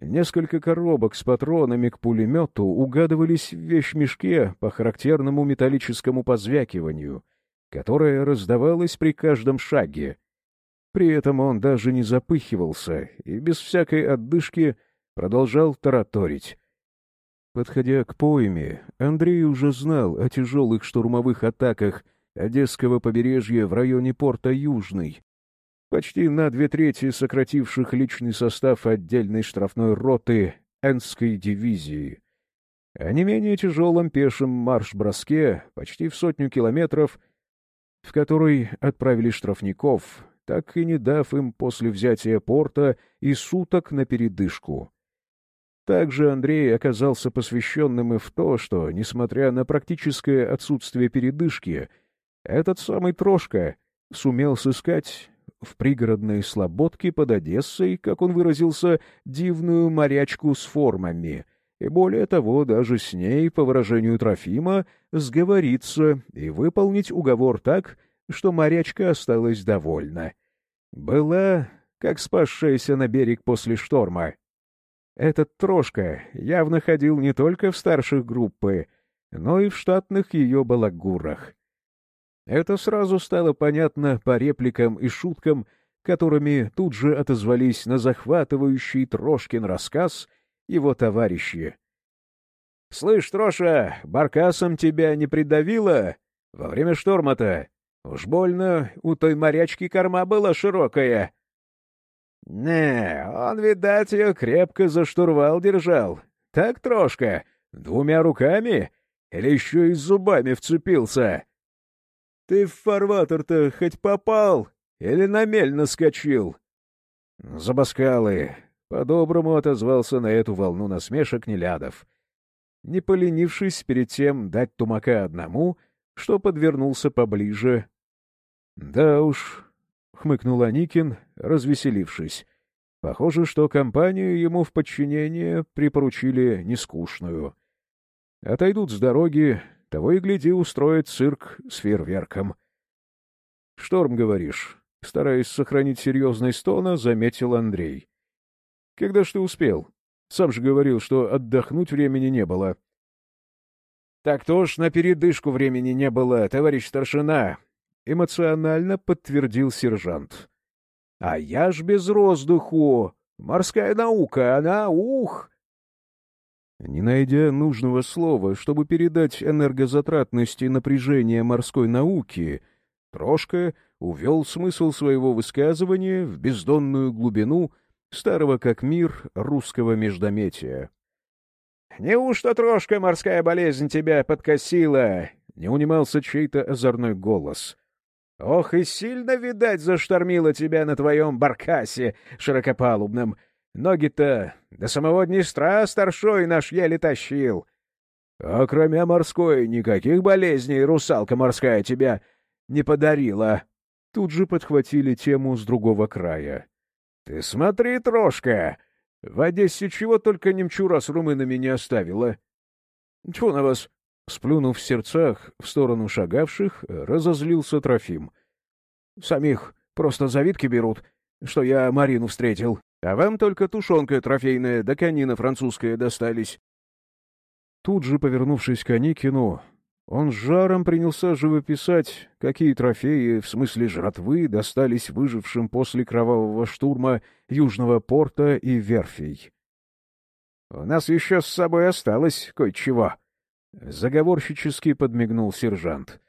Speaker 2: Несколько коробок с патронами к пулемету угадывались в вещмешке по характерному металлическому позвякиванию — которая раздавалась при каждом шаге. При этом он даже не запыхивался и без всякой отдышки продолжал тараторить. Подходя к пойме, Андрей уже знал о тяжелых штурмовых атаках Одесского побережья в районе порта Южный, почти на две трети сокративших личный состав отдельной штрафной роты Энской дивизии. О не менее тяжелом пешем марш-броске почти в сотню километров — в который отправили штрафников, так и не дав им после взятия порта и суток на передышку.
Speaker 1: Также Андрей оказался посвященным и в то, что, несмотря на практическое отсутствие передышки, этот самый Трошка сумел сыскать в пригородной слободке под Одессой, как он выразился, дивную морячку с формами, и более того, даже с ней, по выражению Трофима, сговориться и выполнить уговор так, что морячка осталась довольна. Была, как спасшаяся на берег после шторма. Этот Трошка явно ходил не только в старших группы, но и в штатных ее балагурах. Это сразу стало понятно по репликам и шуткам, которыми тут же отозвались на захватывающий Трошкин рассказ его товарищи. — Слышь, Троша, баркасом тебя не придавило во время шторма-то? Уж больно у той морячки корма была широкая. «Не, он, видать, ее крепко за штурвал держал. Так, Трошка, двумя руками? Или еще и зубами вцепился?» «Ты в фарватер-то хоть попал? Или на мель наскочил?» «Забаскалы!» — по-доброму отозвался на эту волну насмешек Нелядов. Не поленившись перед тем дать тумака одному, что подвернулся поближе. «Да уж, — хмыкнул Аникин, развеселившись. Похоже, что компанию ему в подчинение припоручили нескучную. Отойдут с дороги, того и гляди устроит цирк с фейерверком. — Шторм, говоришь? — стараясь сохранить серьезность тона, заметил Андрей. — Когда ж ты успел? Сам же говорил, что отдохнуть времени не было. — Так то ж на передышку времени не было, товарищ старшина, — эмоционально подтвердил сержант. «А я ж без воздуху! Морская наука, она ух!» Не найдя нужного слова, чтобы передать энергозатратность и напряжение морской науки, Трошка увел смысл своего высказывания в бездонную глубину старого как мир русского междометия. «Неужто, Трошка, морская болезнь тебя подкосила?» — не унимался чей-то озорной голос. Ох, и сильно, видать, заштормило тебя на твоем баркасе широкопалубном. Ноги-то до самого Днестра старшой наш еле тащил. А кроме морской никаких болезней русалка морская тебя не подарила. Тут же подхватили тему с другого края. — Ты смотри, Трошка! В Одессе чего только немчура с румынами не оставила. — Тьфу на вас! Сплюнув в сердцах в сторону шагавших, разозлился Трофим. «Самих просто завидки берут, что я Марину встретил, а вам только тушенка трофейная да конина французская достались». Тут же, повернувшись к Аникину, он с жаром принялся живописать, какие трофеи, в смысле жратвы, достались выжившим после кровавого штурма Южного порта и верфей. — У нас еще с собой осталось кое-чего, Заговорщически подмигнул сержант.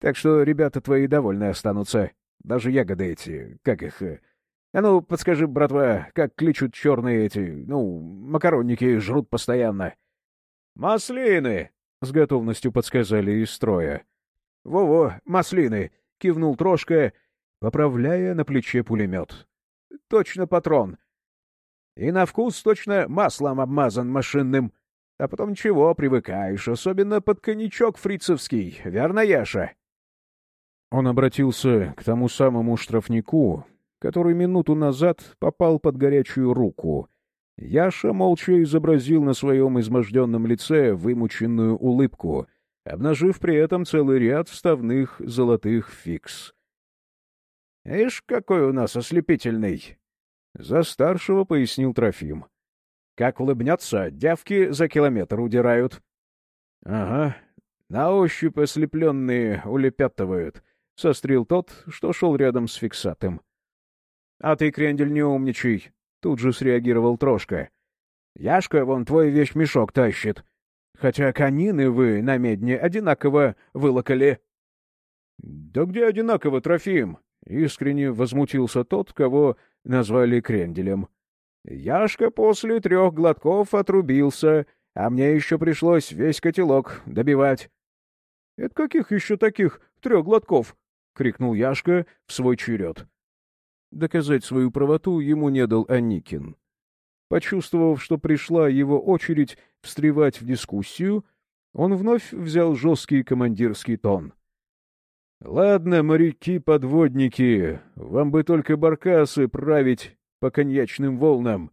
Speaker 1: Так что ребята твои довольны останутся. Даже ягоды эти, как их... Э, а ну, подскажи, братва, как кличут черные эти, ну, макаронники жрут постоянно. «Маслины!» — с готовностью подсказали из строя. «Во-во, маслины!» — кивнул Трошка, поправляя на плече пулемет. «Точно патрон. И на вкус точно маслом обмазан машинным. А потом чего, привыкаешь, особенно под коньячок фрицевский, верно, Яша?» Он обратился к тому самому штрафнику, который минуту назад попал под горячую руку. Яша молча изобразил на своем изможденном лице вымученную улыбку, обнажив при этом целый ряд вставных золотых фикс. «Ишь, какой у нас ослепительный!» За старшего пояснил Трофим. Как улыбнется, девки за километр удирают. — Ага, на ощупь ослепленные улепятывают, — сострил тот, что шел рядом с фиксатым. — А ты, крендель, не умничай, — тут же среагировал Трошка. — Яшка вон твой вещмешок тащит. Хотя конины вы на медне одинаково вылокали. — Да где одинаково, Трофим? — искренне возмутился тот, кого назвали кренделем. Яшка после трех глотков отрубился, а мне еще пришлось весь котелок добивать. — Это каких еще таких трех глотков? — крикнул Яшка в свой черед. Доказать свою правоту ему не дал Аникин. Почувствовав, что пришла его очередь встревать в дискуссию, он вновь взял жесткий командирский тон. — Ладно, моряки-подводники, вам бы только баркасы править по коньячным волнам,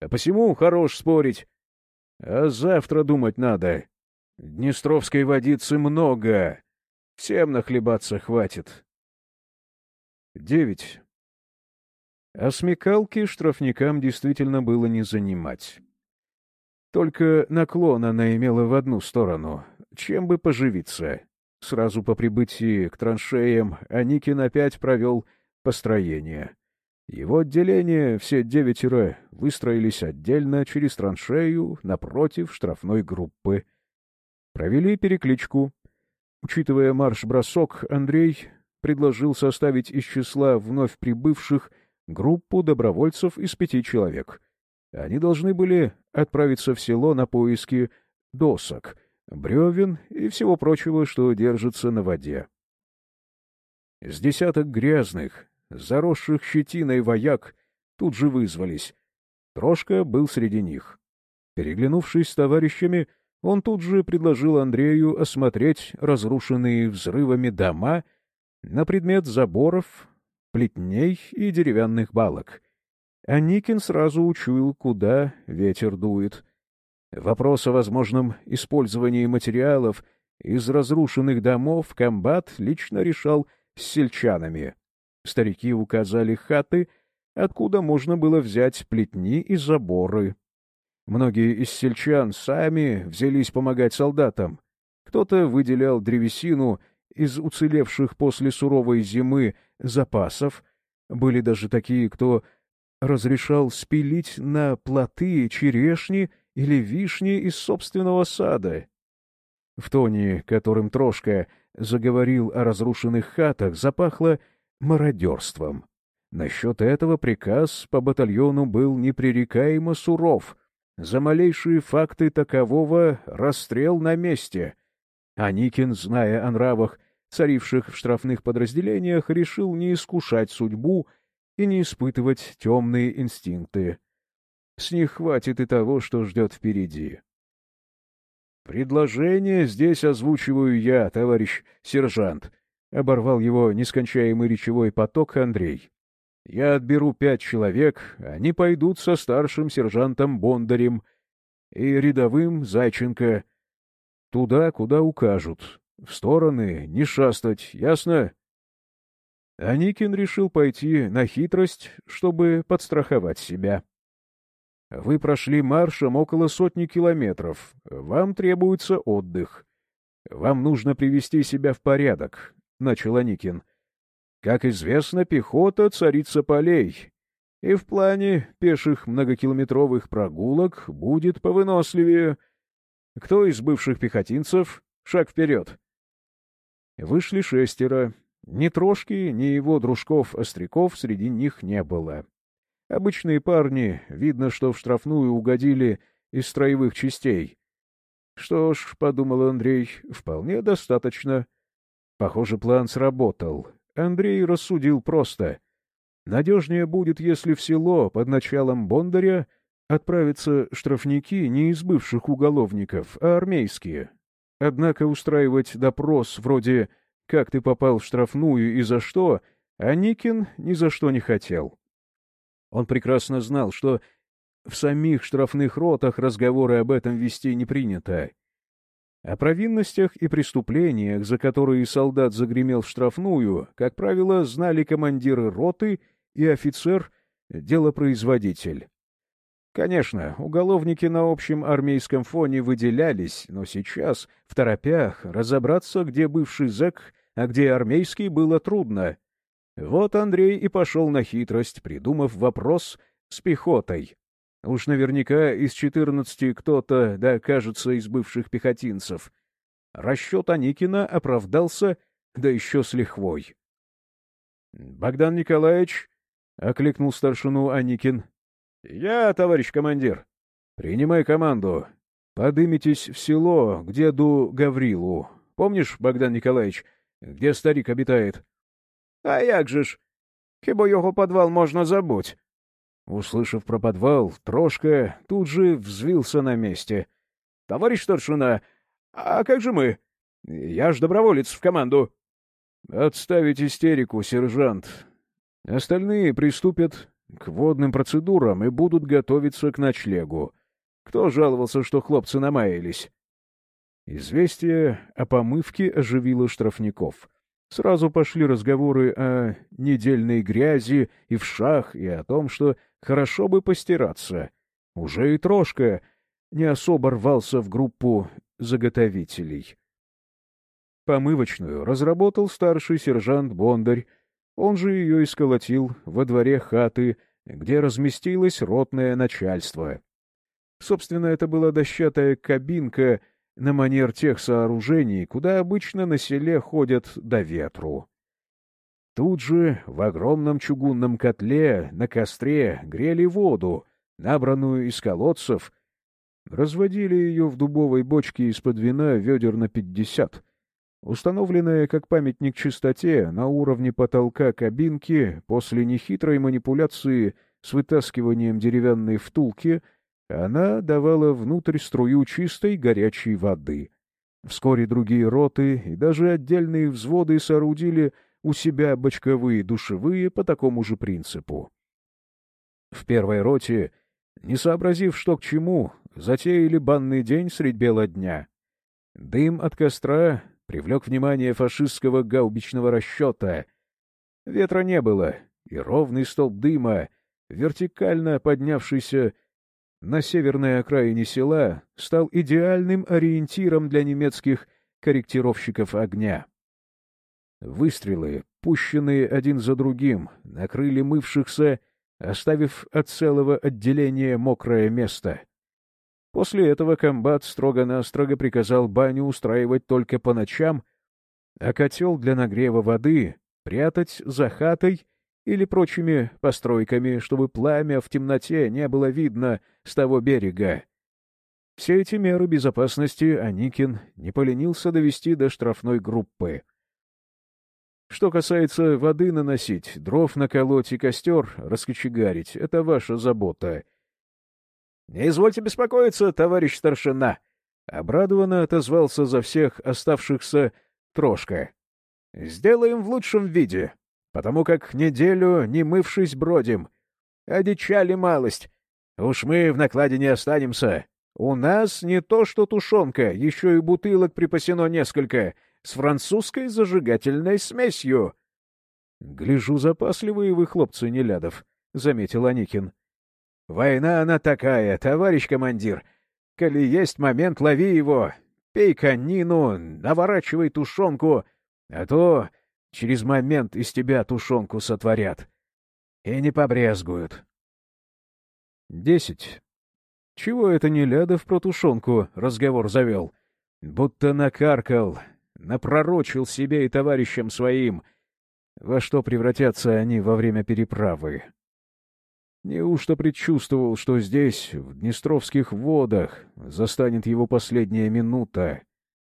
Speaker 1: а посему хорош спорить. А завтра думать надо. Днестровской водицы много, всем нахлебаться хватит. Девять. А смекалки штрафникам действительно было не занимать. Только наклон она имела в одну сторону, чем бы поживиться. Сразу по прибытии к траншеям Аникин опять провел построение. Его отделение, все девятеро, выстроились отдельно через траншею напротив штрафной группы. Провели перекличку. Учитывая марш-бросок, Андрей предложил составить из числа вновь прибывших группу добровольцев из пяти человек. Они должны были отправиться в село на поиски досок, бревен и всего прочего, что держится на воде. С десяток грязных, заросших щетиной вояк тут же вызвались. Трошка был среди них. Переглянувшись с товарищами, он тут же предложил Андрею осмотреть разрушенные взрывами дома на предмет заборов, плетней и деревянных балок. А Никин сразу учуял, куда ветер дует. Вопрос о возможном использовании материалов из разрушенных домов комбат лично решал с сельчанами. Старики указали хаты, откуда можно было взять плетни и заборы. Многие из сельчан сами взялись помогать солдатам. Кто-то выделял древесину из уцелевших после суровой зимы запасов. Были даже такие, кто разрешал спилить на плоты черешни или вишни из собственного сада. В тоне, которым Трошка заговорил о разрушенных хатах, запахло мародерством. Насчет этого приказ по батальону был непререкаемо суров. За малейшие факты такового расстрел на месте. А Никин, зная о нравах, царивших в штрафных подразделениях, решил не искушать судьбу и не испытывать темные инстинкты. С них хватит и того, что ждет впереди. «Предложение здесь озвучиваю я, товарищ сержант», — оборвал его нескончаемый речевой поток Андрей. «Я отберу пять человек, они пойдут со старшим сержантом Бондарем и рядовым Зайченко туда, куда укажут. В стороны не шастать, ясно?» Аникин решил пойти на хитрость, чтобы подстраховать себя. Вы прошли маршем около сотни километров. Вам требуется отдых. Вам нужно привести себя в порядок, — начал Аникин. Как известно, пехота — царица полей, и в плане пеших многокилометровых прогулок будет повыносливее. Кто из бывших пехотинцев? Шаг вперед. Вышли шестеро, ни Трошки, ни его дружков-остряков среди них не было. Обычные парни, видно, что в штрафную угодили из строевых частей. Что ж, — подумал Андрей, — вполне достаточно. Похоже, план сработал. Андрей рассудил просто. Надежнее будет, если в село под началом Бондаря отправятся штрафники не из бывших уголовников, а армейские. Однако устраивать допрос вроде как ты попал в штрафную и за что, а Никин ни за что не хотел. Он прекрасно знал, что в самих штрафных ротах разговоры об этом вести не принято. О провинностях и преступлениях, за которые солдат загремел в штрафную, как правило, знали командиры роты и офицер-делопроизводитель. Конечно, уголовники на общем армейском фоне выделялись, но сейчас, в торопях, разобраться, где бывший зэк а где армейский было трудно. Вот Андрей и пошел на хитрость, придумав вопрос с пехотой. Уж наверняка из четырнадцати кто-то, да, кажется, из бывших пехотинцев. Расчет Аникина оправдался, да еще с лихвой. — Богдан Николаевич, — окликнул старшину Аникин. — Я, товарищ командир. — Принимай команду. Подымитесь в село к деду Гаврилу. Помнишь, Богдан Николаевич, — где старик обитает? — А як же ж? Хіба його подвал можна забуть?
Speaker 2: Услышав про подвал, Трошка тут же взвился на месте. — Товарищ старшина, а как же мы? Я ж доброволец в команду. — Отставить истерику, сержант. Остальные приступят к водным процедурам и будут готовиться к ночлегу. Кто жаловался, что хлопцы намаялись? Известие о помывке оживило штрафников. Сразу пошли разговоры о недельной грязи и в шах, и о том, что хорошо бы постираться. Уже и Трошка не особо рвался в группу заготовителей. Помывочную разработал старший сержант Бондарь, он же ее и сколотил во дворе хаты, где разместилось ротное начальство. Собственно, это была дощатая кабинка на манер тех сооружений, куда обычно на селе ходят до ветру. Тут же в огромном чугунном котле на костре грели воду, набранную из колодцев, разводили ее в дубовой бочке из-под вина ведер на пятьдесят. Установленная как памятник чистоте на уровне потолка кабинки после нехитрой манипуляции с вытаскиванием деревянной втулки, она давала внутрь струю чистой горячей воды. Вскоре другие роты и даже отдельные взводы соорудили у себя бочковые душевые по такому же принципу. В первой роте, не сообразив, что к чему, затеяли банный день средь бела дня. Дым от костра привлек внимание фашистского гаубичного расчета. Ветра не было, и ровный столб дыма, вертикально поднявшийся на северной окраине села, стал идеальным ориентиром для немецких корректировщиков огня. Выстрелы, пущенные один за другим, накрыли мывшихся, оставив от целого отделения мокрое место. После этого комбат строго-настрого приказал баню устраивать только по ночам, а котел для нагрева воды прятать за хатой или прочими постройками, чтобы пламя в темноте не было видно с того берега. Все эти меры безопасности Аникин не поленился довести до штрафной группы. Что касается воды наносить, дров наколоть и костер раскочегарить — это ваша забота. — Не извольте беспокоиться, товарищ старшина! — обрадованно отозвался за всех оставшихся Трошка. — Сделаем в лучшем виде, потому как неделю не мывшись бродим. Одичали малость. Уж мы в накладе не останемся. У нас не то что тушенка, еще и бутылок припасено несколько — с французской зажигательной смесью. — Гляжу, запасливые вы, хлопцы Нелядов, — заметил Аникин. — Война она такая, товарищ командир. Коли есть момент, лови его. Пей конину, наворачивай тушенку, а то через момент из тебя тушенку сотворят. И не побрезгуют. Десять. Чего это Нелядов про тушенку разговор завел? Будто накаркал, напророчил себе и товарищам своим, во что превратятся они во время переправы. Неужто предчувствовал, что здесь, в Днестровских водах, застанет его последняя минута,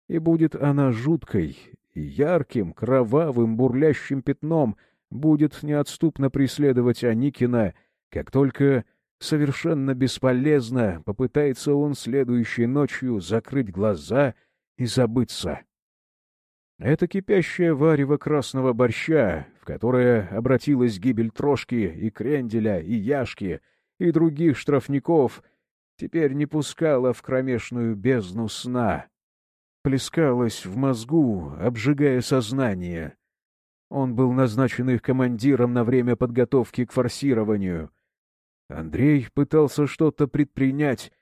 Speaker 2: и будет она жуткой, ярким, кровавым, бурлящим пятном будет неотступно преследовать Аникина, как только совершенно бесполезно попытается он следующей ночью закрыть глаза и забыться. Это кипящее варево красного борща, в которое обратилась гибель Трошки и Кренделя, и Яшки, и других штрафников, теперь не пускало в кромешную бездну сна. Плескалось в мозгу, обжигая сознание. Он был назначен их командиром на время подготовки к форсированию. Андрей пытался что-то предпринять,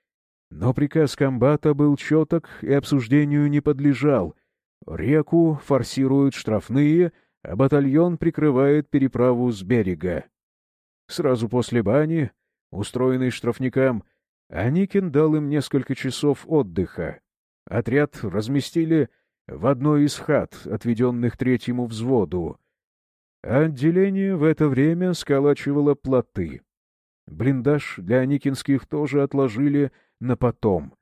Speaker 2: но приказ комбата был четок и обсуждению не подлежал — Реку форсируют штрафные, а батальон прикрывает переправу с берега. Сразу после бани, устроенной штрафникам, Аникин дал им несколько часов отдыха. Отряд разместили в одной из хат, отведенных третьему взводу. отделение в это время сколачивало плоты. Блиндаж для Аникинских тоже отложили на потом.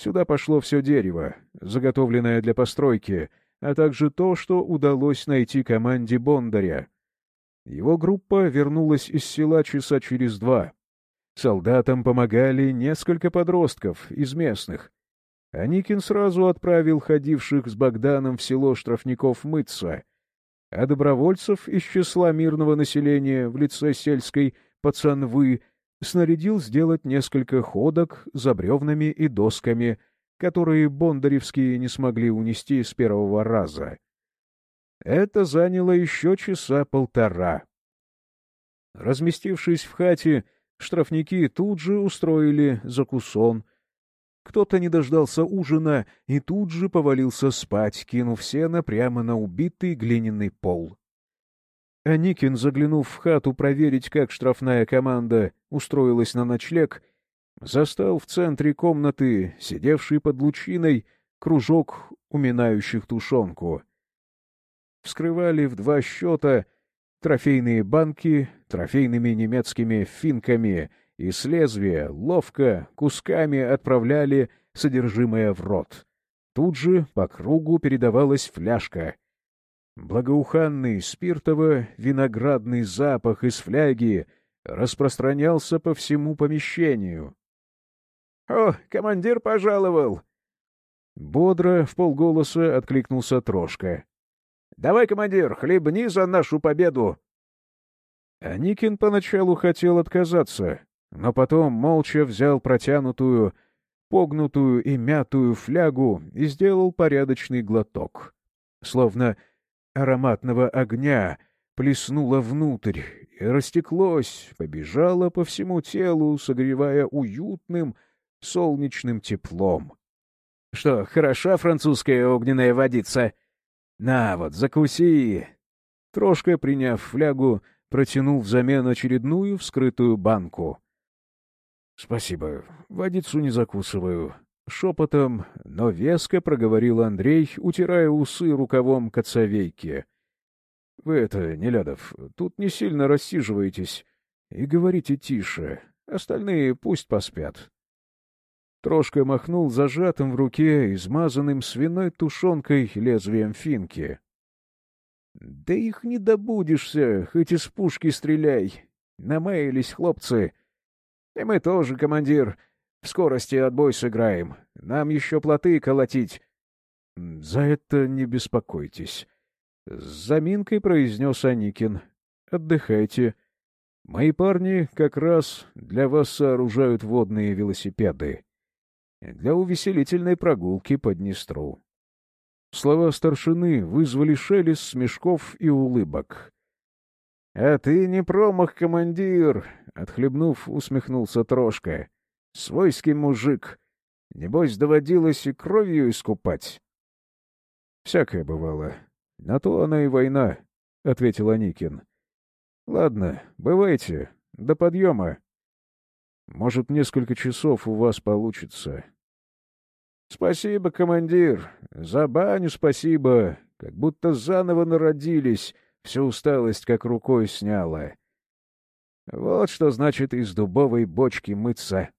Speaker 2: Сюда пошло все дерево, заготовленное для постройки, а также то, что удалось найти команде Бондаря. Его группа вернулась из села часа через два,
Speaker 1: Солдатам помогали несколько подростков из местных. Аникин сразу отправил ходивших с Богданом в село штрафников мыться, а добровольцев из числа мирного населения в лице сельской пацанвы снарядил сделать несколько ходок за бревнами и досками, которые бондаревские не смогли унести с первого раза. Это заняло еще часа полтора. Разместившись в хате, штрафники тут же устроили закусон. Кто-то не дождался ужина и тут же повалился спать, кинув сено прямо на убитый глиняный пол. Аникин, заглянув в хату проверить, как штрафная команда устроилась на ночлег, застал в центре комнаты, сидевший под лучиной, кружок уминающих тушенку. Вскрывали в два счета трофейные банки трофейными немецкими финками и с лезвия ловко кусками отправляли содержимое в рот. Тут же по кругу передавалась фляжка — Благоуханный спиртово-виноградный запах из фляги распространялся по всему помещению. — О, командир пожаловал! Бодро, в полголоса откликнулся Трошка. — Давай, командир, хлебни за нашу победу! Аникин поначалу хотел отказаться, но потом молча взял протянутую, погнутую и мятую флягу и сделал порядочный глоток. Словно ароматного огня плеснуло внутрь и растеклось, побежало по всему телу, согревая уютным солнечным теплом. — Что, хороша французская огненная водица? На вот, закуси! Трошка, приняв флягу, протянул взамен очередную вскрытую банку. — Спасибо, водицу не закусываю, Шепотом, но веско проговорил Андрей, утирая усы рукавом коцовейки. — Вы это, Нелядов, тут не сильно рассиживаетесь. И говорите тише, остальные пусть поспят. Трошка махнул зажатым в руке, измазанным свиной тушенкой лезвием финки. — Да их не добудешься, хоть из пушки стреляй. Намаялись хлопцы. И мы тоже, командир. В скорости отбой сыграем. Нам еще плоты колотить. — За это не беспокойтесь. С заминкой произнес Аникин. — Отдыхайте. Мои парни как раз для вас сооружают водные велосипеды. Для увеселительной прогулки по Днестру. Слова старшины вызвали шелест смешков и улыбок. — А ты не промах, командир! — отхлебнув, усмехнулся Трошка. Свойский мужик. Небось, доводилось и кровью искупать. — Всякое бывало. На то она и война, — ответил Аникин. — Ладно, бывайте. До подъема. Может, несколько часов у вас получится. — Спасибо, командир. За баню спасибо. Как будто заново народились. Всю усталость как рукой сняла. Вот что значит из дубовой бочки мыться.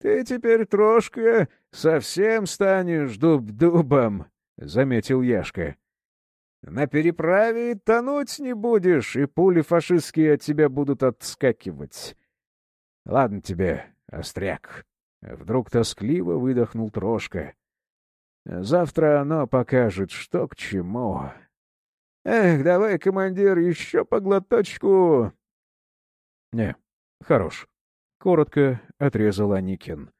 Speaker 1: Ты теперь, трошка, совсем станешь дуб-дубом, — заметил Яшка. На переправе тонуть не будешь, и пули фашистские от тебя будут отскакивать. Ладно тебе, остряк. Вдруг тоскливо выдохнул Трошка. Завтра оно покажет, что к чему. Эх, давай, командир, еще по глоточку. Не, хорош. Коротко отрезал Аникин.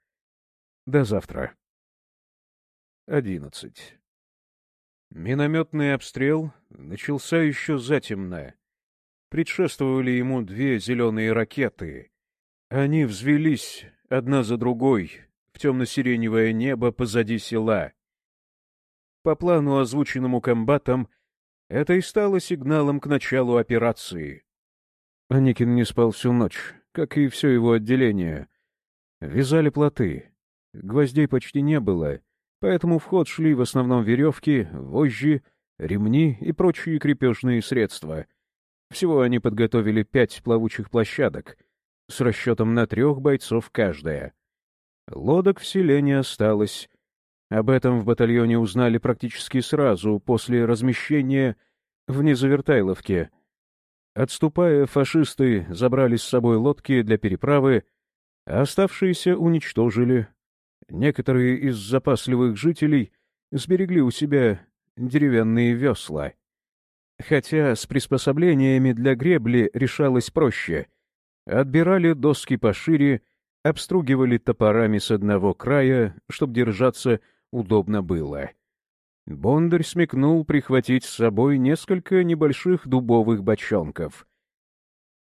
Speaker 1: До завтра. Одиннадцать. Минометный обстрел начался еще затемно. Предшествовали ему две зеленые ракеты. Они взвелись одна за другой в темно-сиреневое небо позади села. По плану, озвученному комбатом, это и стало сигналом к началу операции. Аникин не спал всю ночь как и все его отделение. Вязали плоты. Гвоздей почти не было, поэтому в ход шли в основном веревки, вожжи, ремни и прочие крепежные средства. Всего они подготовили пять плавучих площадок с расчетом на трех бойцов каждая. Лодок в селе не осталось. Об этом в батальоне узнали практически сразу после размещения в Незавертайловке — Отступая, фашисты забрали с собой лодки для переправы, Оставшиеся уничтожили. Некоторые из запасливых жителей сберегли у себя деревянные весла. Хотя с приспособлениями для гребли решалось проще. Отбирали доски пошире, обстругивали топорами с одного края, чтобы держаться удобно было. Бондарь смекнул прихватить с собой несколько небольших дубовых бочонков.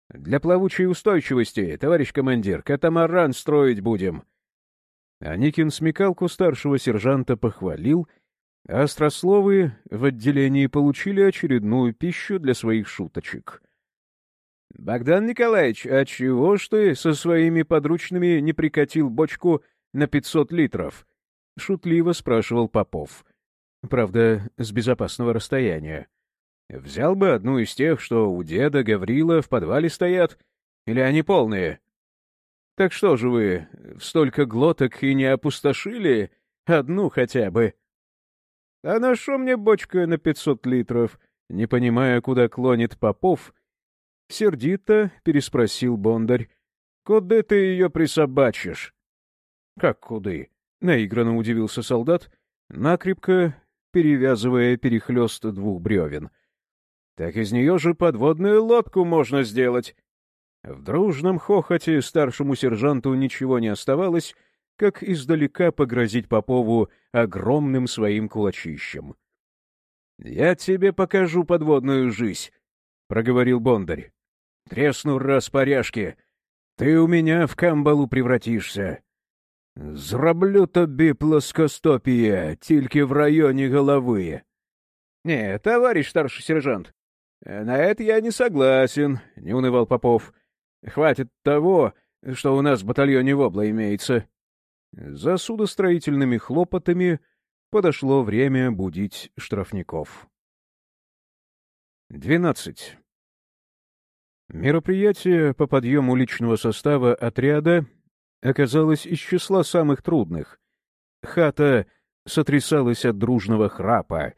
Speaker 1: «Для плавучей устойчивости, товарищ командир, катамаран строить будем!» Аникин смекалку старшего сержанта похвалил, а острословы в отделении получили очередную пищу для своих шуточек. «Богдан Николаевич, а чего ж ты со своими подручными не прикатил бочку на пятьсот литров?» — шутливо спрашивал Попов. Правда, с безопасного расстояния. Взял бы одну из тех, что у деда Гаврила в подвале стоят, или они полные? Так что же вы, столько глоток и не опустошили? Одну хотя бы. А на шо мне бочка на пятьсот литров? Не понимая, куда клонит Попов, сердито переспросил Бондарь. Куда ты ее присобачишь? Как куды? Наигранно удивился солдат, накрепко перевязывая перехлёст двух бревен. «Так из нее же подводную лодку можно сделать!» В дружном хохоте старшему сержанту ничего не оставалось, как издалека погрозить Попову огромным своим кулачищем. «Я тебе покажу подводную жизнь», — проговорил Бондарь. «Тресну раз поряшки. Ты у меня в камбалу превратишься. Зроблю тобі плоскостопие, тільки в районе головы. Не, товарищ старший сержант, на это я не согласен, — не унывал Попов. Хватит того, что у нас в батальоне Вобла имеется. За судостроительными хлопотами подошло время будить штрафников. 12. Мероприятие по подъему личного состава отряда оказалось из числа самых трудных. Хата сотрясалась от дружного храпа,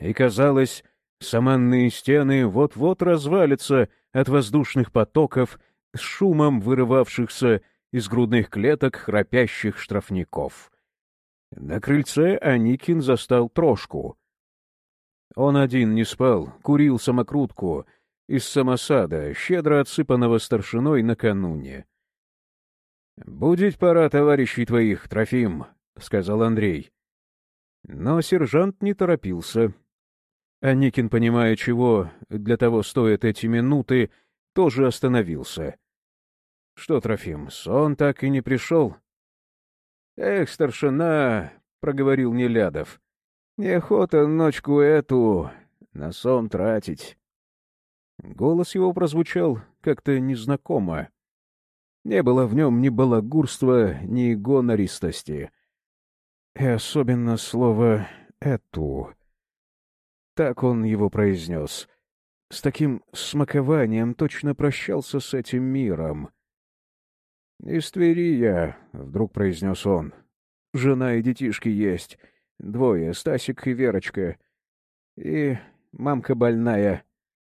Speaker 1: и, казалось, саманные стены вот-вот развалятся от воздушных потоков с шумом вырывавшихся из грудных клеток храпящих штрафников. На крыльце Аникин застал трошку. Он один не спал, курил самокрутку из самосада, щедро отсыпанного старшиной накануне. «Будить пора товарищей твоих, Трофим», — сказал Андрей. Но сержант не торопился. Аникин, понимая, чего для того стоят эти минуты, тоже остановился. «Что, Трофим, сон так и не пришел?» «Эх, старшина», — проговорил Нелядов, — «неохота ночку эту на сон тратить». Голос его прозвучал как-то незнакомо. Не было в нем ни балагурства, ни гонористости. И особенно слово «эту». Так он его произнес. С таким смакованием точно прощался с этим миром. «Из Твери я», — вдруг произнес он. «Жена и детишки есть. Двое, Стасик и Верочка. И мамка больная.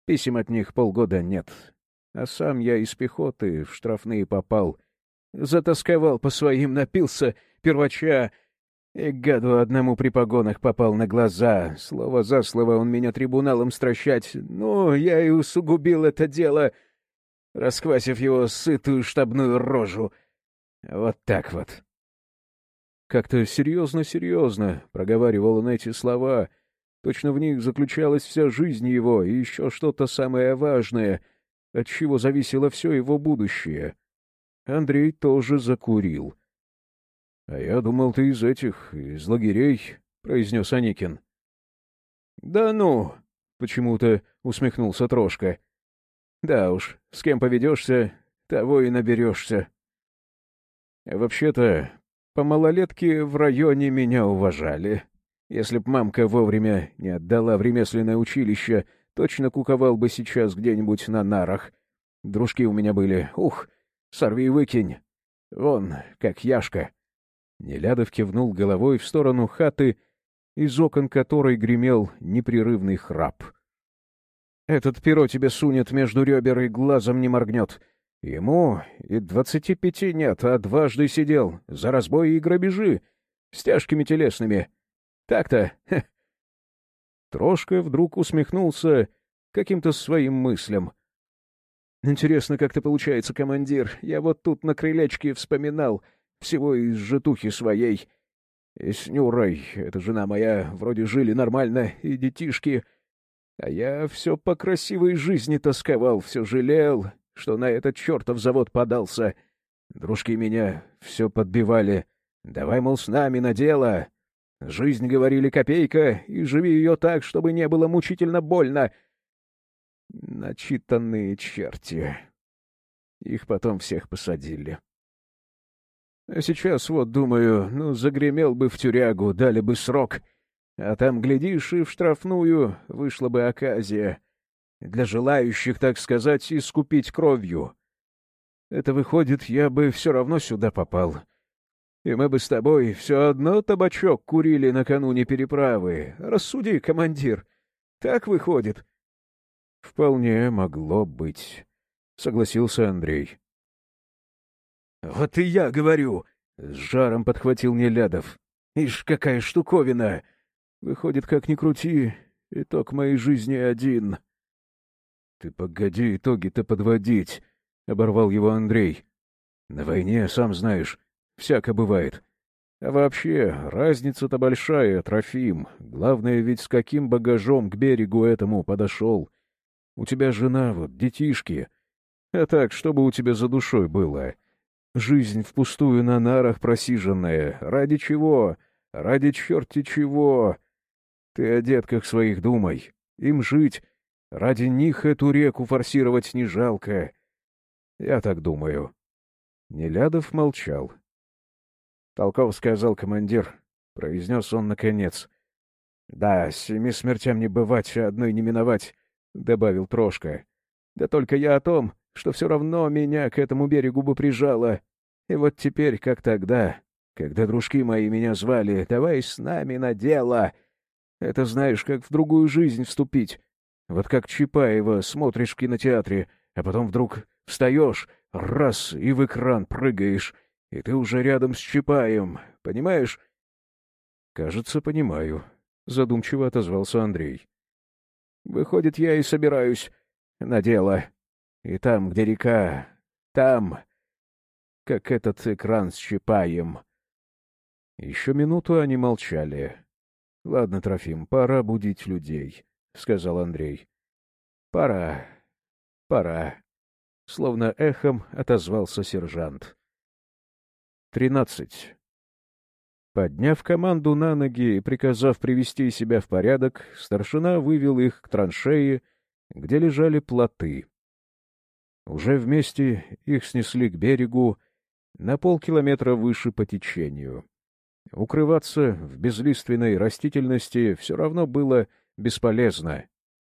Speaker 1: Писем от них полгода нет. А сам я из пехоты в штрафные попал. Затасковал по своим, напился первача. И гаду одному при погонах попал на глаза. Слово за слово он меня трибуналом стращать. Ну, я и усугубил это дело, расквасив его сытую штабную рожу. Вот так вот. Как-то серьезно-серьезно проговаривал он эти слова. Точно в них заключалась вся жизнь его и еще что-то самое важное — от чего зависело все его будущее. Андрей тоже закурил. — А я думал, ты из этих, из лагерей, — произнес Аникин. — Да ну! — почему-то усмехнулся Трошка. — Да уж, с кем поведешься, того и наберешься. Вообще-то, по малолетке в районе меня уважали. Если б мамка вовремя не отдала в ремесленное училище, Точно куковал бы сейчас где-нибудь на нарах. Дружки у меня были. Ух, сорви и выкинь. Вон, как Яшка. Нелядов кивнул головой в сторону хаты, из окон которой гремел непрерывный храп. «Этот перо тебе сунет между ребер и глазом не моргнет.
Speaker 2: Ему и двадцати пяти нет, а дважды сидел за разбои и грабежи с тяжкими телесными. Так-то. Трошка вдруг усмехнулся каким-то своим мыслям. «Интересно, как это получается, командир. Я вот тут на крылечке вспоминал, всего из житухи своей. И с Нюрой, эта жена моя, вроде жили нормально, и детишки. А я все по красивой жизни тосковал, все жалел, что на этот чертов завод подался. Дружки меня все подбивали. Давай, мол, с нами на дело. Жизнь, говорили, копейка, и живи ее так, чтобы не было мучительно больно. Начитанные черти. Их потом всех посадили. А сейчас вот думаю, ну, загремел бы в тюрягу, дали бы срок. А там, глядишь, и в штрафную вышла бы оказия. Для желающих, так сказать, искупить кровью. Это выходит, я бы все равно сюда попал. И мы бы с тобой все одно табачок курили накануне переправы. Рассуди, командир. Так выходит. — Вполне могло быть, — согласился Андрей. — Вот и я говорю, — с жаром подхватил Нелядов. — Ишь, какая штуковина! Выходит, как ни крути, итог моей жизни один. — Ты погоди итоги-то подводить, — оборвал его Андрей. — На войне, сам знаешь, всяко бывает. А вообще, разница-то большая, Трофим. Главное ведь, с каким багажом к берегу этому подошел. У тебя жена вот, детишки. А так, чтобы у тебя за душой было? Жизнь впустую на нарах просиженная. Ради чего? Ради черти чего? Ты о детках своих думай. Им жить. Ради них эту реку форсировать не жалко. Я так думаю. Нелядов молчал. Толков сказал командир. Произнес он наконец. — Да, семи смертям не бывать, а одной не миновать, — добавил Трошка. — Да только я о том, что все равно меня к этому берегу бы прижало. И вот теперь, как тогда, когда дружки мои меня звали, давай с нами на дело. Это знаешь, как в другую жизнь вступить. Вот как Чапаева смотришь в кинотеатре, а потом вдруг встаешь, раз, и в экран прыгаешь, и ты уже рядом с Чапаем, понимаешь? — Кажется, понимаю, — задумчиво отозвался Андрей. — Выходит, я и собираюсь на дело. И там, где река, там, как этот экран с Чапаем. Еще минуту они молчали. — Ладно, Трофим, пора будить людей, — сказал Андрей. — Пора, пора. Словно эхом отозвался сержант. Тринадцать. Подняв команду на ноги и приказав привести себя в порядок, старшина вывел их к траншеи, где лежали плоты. Уже вместе их снесли к берегу на полкилометра выше по течению. Укрываться в безлиственной растительности все равно было бесполезно,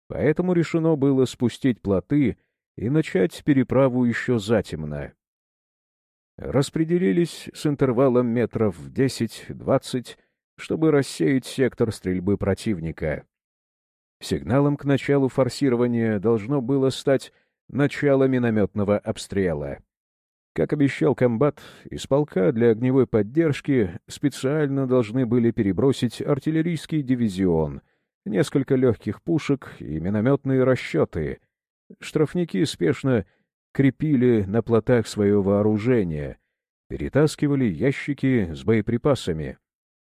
Speaker 2: поэтому решено было спустить плоты и начать переправу еще затемно. Распределились с интервалом метров в 10-20, чтобы рассеять сектор стрельбы противника. Сигналом к началу форсирования должно было стать начало минометного обстрела. Как обещал комбат, из полка для огневой поддержки специально должны были перебросить артиллерийский дивизион, несколько легких пушек и минометные расчеты. Штрафники спешно крепили на плотах свое вооружение, перетаскивали ящики с боеприпасами.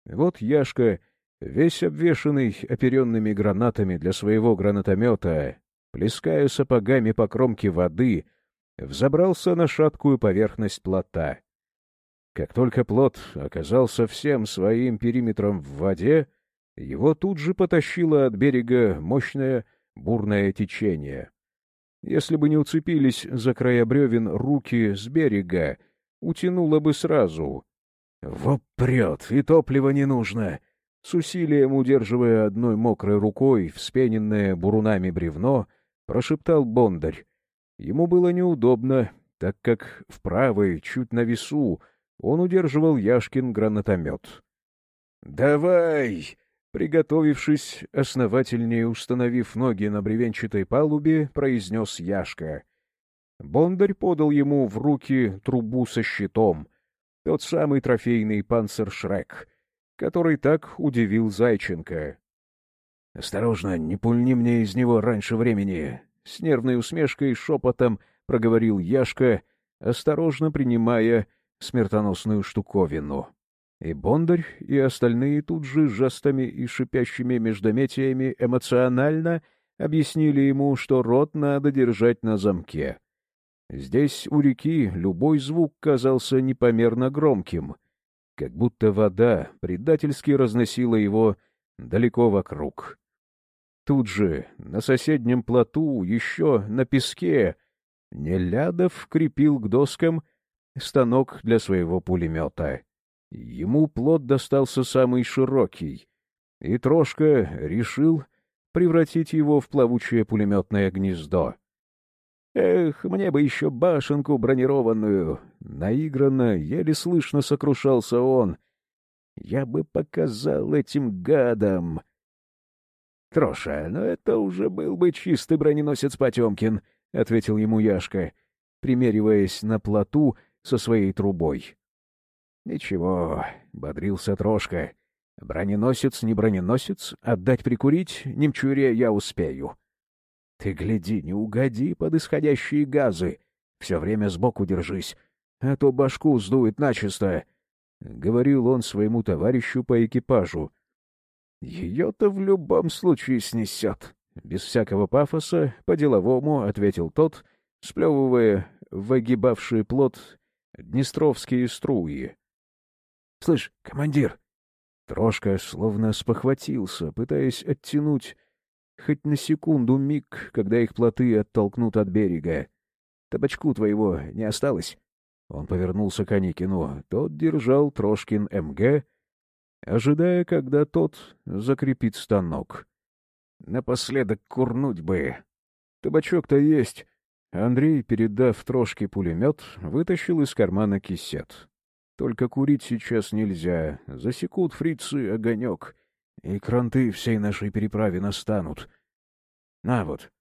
Speaker 2: Вот Яшка, весь обвешанный оперенными гранатами для своего гранатомета, плеская сапогами по кромке воды, взобрался на шаткую поверхность плота. Как только плот оказался всем своим периметром в воде, его тут же потащило от берега мощное бурное течение. Если бы не уцепились за края бревен руки с берега, утянуло бы сразу. «Воп прет, и топлива не нужно!» С усилием удерживая одной мокрой рукой вспененное бурунами бревно, прошептал Бондарь. Ему было неудобно, так как в правой, чуть на весу, он удерживал Яшкин гранатомет. «Давай!» Приготовившись, основательнее установив ноги на бревенчатой палубе, произнес Яшка.
Speaker 1: Бондарь подал ему в руки трубу со щитом, тот самый трофейный панцершрек, который так удивил Зайченко. — Осторожно, не пульни мне из него раньше времени! — с нервной усмешкой шепотом проговорил Яшка, осторожно принимая смертоносную штуковину. И Бондарь, и остальные тут же жестами и шипящими междометиями эмоционально объяснили ему, что рот надо держать на замке. Здесь, у реки, любой звук казался непомерно громким, как будто вода предательски разносила его далеко вокруг. Тут же, на соседнем плоту, еще на песке, Нелядов крепил к доскам станок для своего пулемета. Ему плод достался самый широкий, и Трошка решил превратить его в плавучее пулеметное гнездо. «Эх, мне бы еще башенку бронированную!» Наигранно, еле слышно сокрушался он. «Я бы показал этим гадам!» «Троша, но это уже был бы чистый броненосец Потемкин», — ответил ему Яшка, примериваясь на плоту со своей трубой. «Ничего», — бодрился Трошка. «Броненосец не броненосец, отдать прикурить немчуре я успею». «Ты гляди, не угоди под исходящие газы. Все время сбоку держись, а то башку сдует начисто», — говорил он своему товарищу по экипажу. «Ее-то в любом случае снесет», — без всякого пафоса, по-деловому ответил тот, сплевывая в огибавший плод днестровские струи. — Слышь, командир! Трошка словно спохватился, пытаясь оттянуть хоть на секунду миг, когда их плоты оттолкнут от берега. Табачку твоего не осталось? Он повернулся к Аникину. Тот держал Трошкин МГ, ожидая, когда тот закрепит станок. Напоследок курнуть бы. Табачок-то есть. Андрей, передав Трошке пулемет, вытащил из кармана кисет. Только курить сейчас нельзя. Засекут фрицы огонек, и кранты всей нашей переправе настанут. На вот.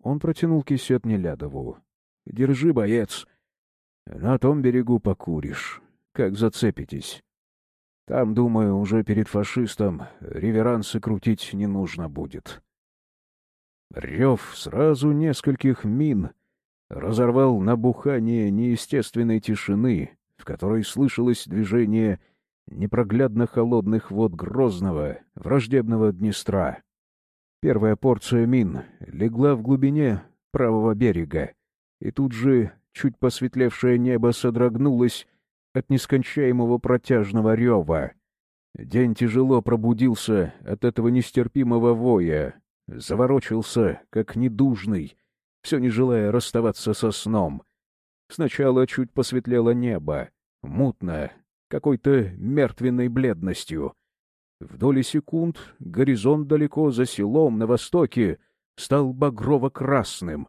Speaker 1: Он протянул кисет Нелядову. Держи, боец. На том берегу покуришь, как зацепитесь. Там, думаю, уже перед фашистом реверансы крутить не нужно будет. Рев сразу нескольких мин разорвал набухание неестественной тишины, в которой слышалось движение непроглядно холодных вод Грозного, враждебного Днестра. Первая порция мин легла в глубине правого берега, и тут же чуть посветлевшее небо содрогнулось от нескончаемого протяжного рева. День тяжело пробудился от этого нестерпимого воя, заворочился, как недужный, все не желая расставаться со сном. Сначала чуть посветлело небо, мутно, какой-то мертвенной бледностью. В доли секунд горизонт далеко за селом на востоке стал багрово-красным.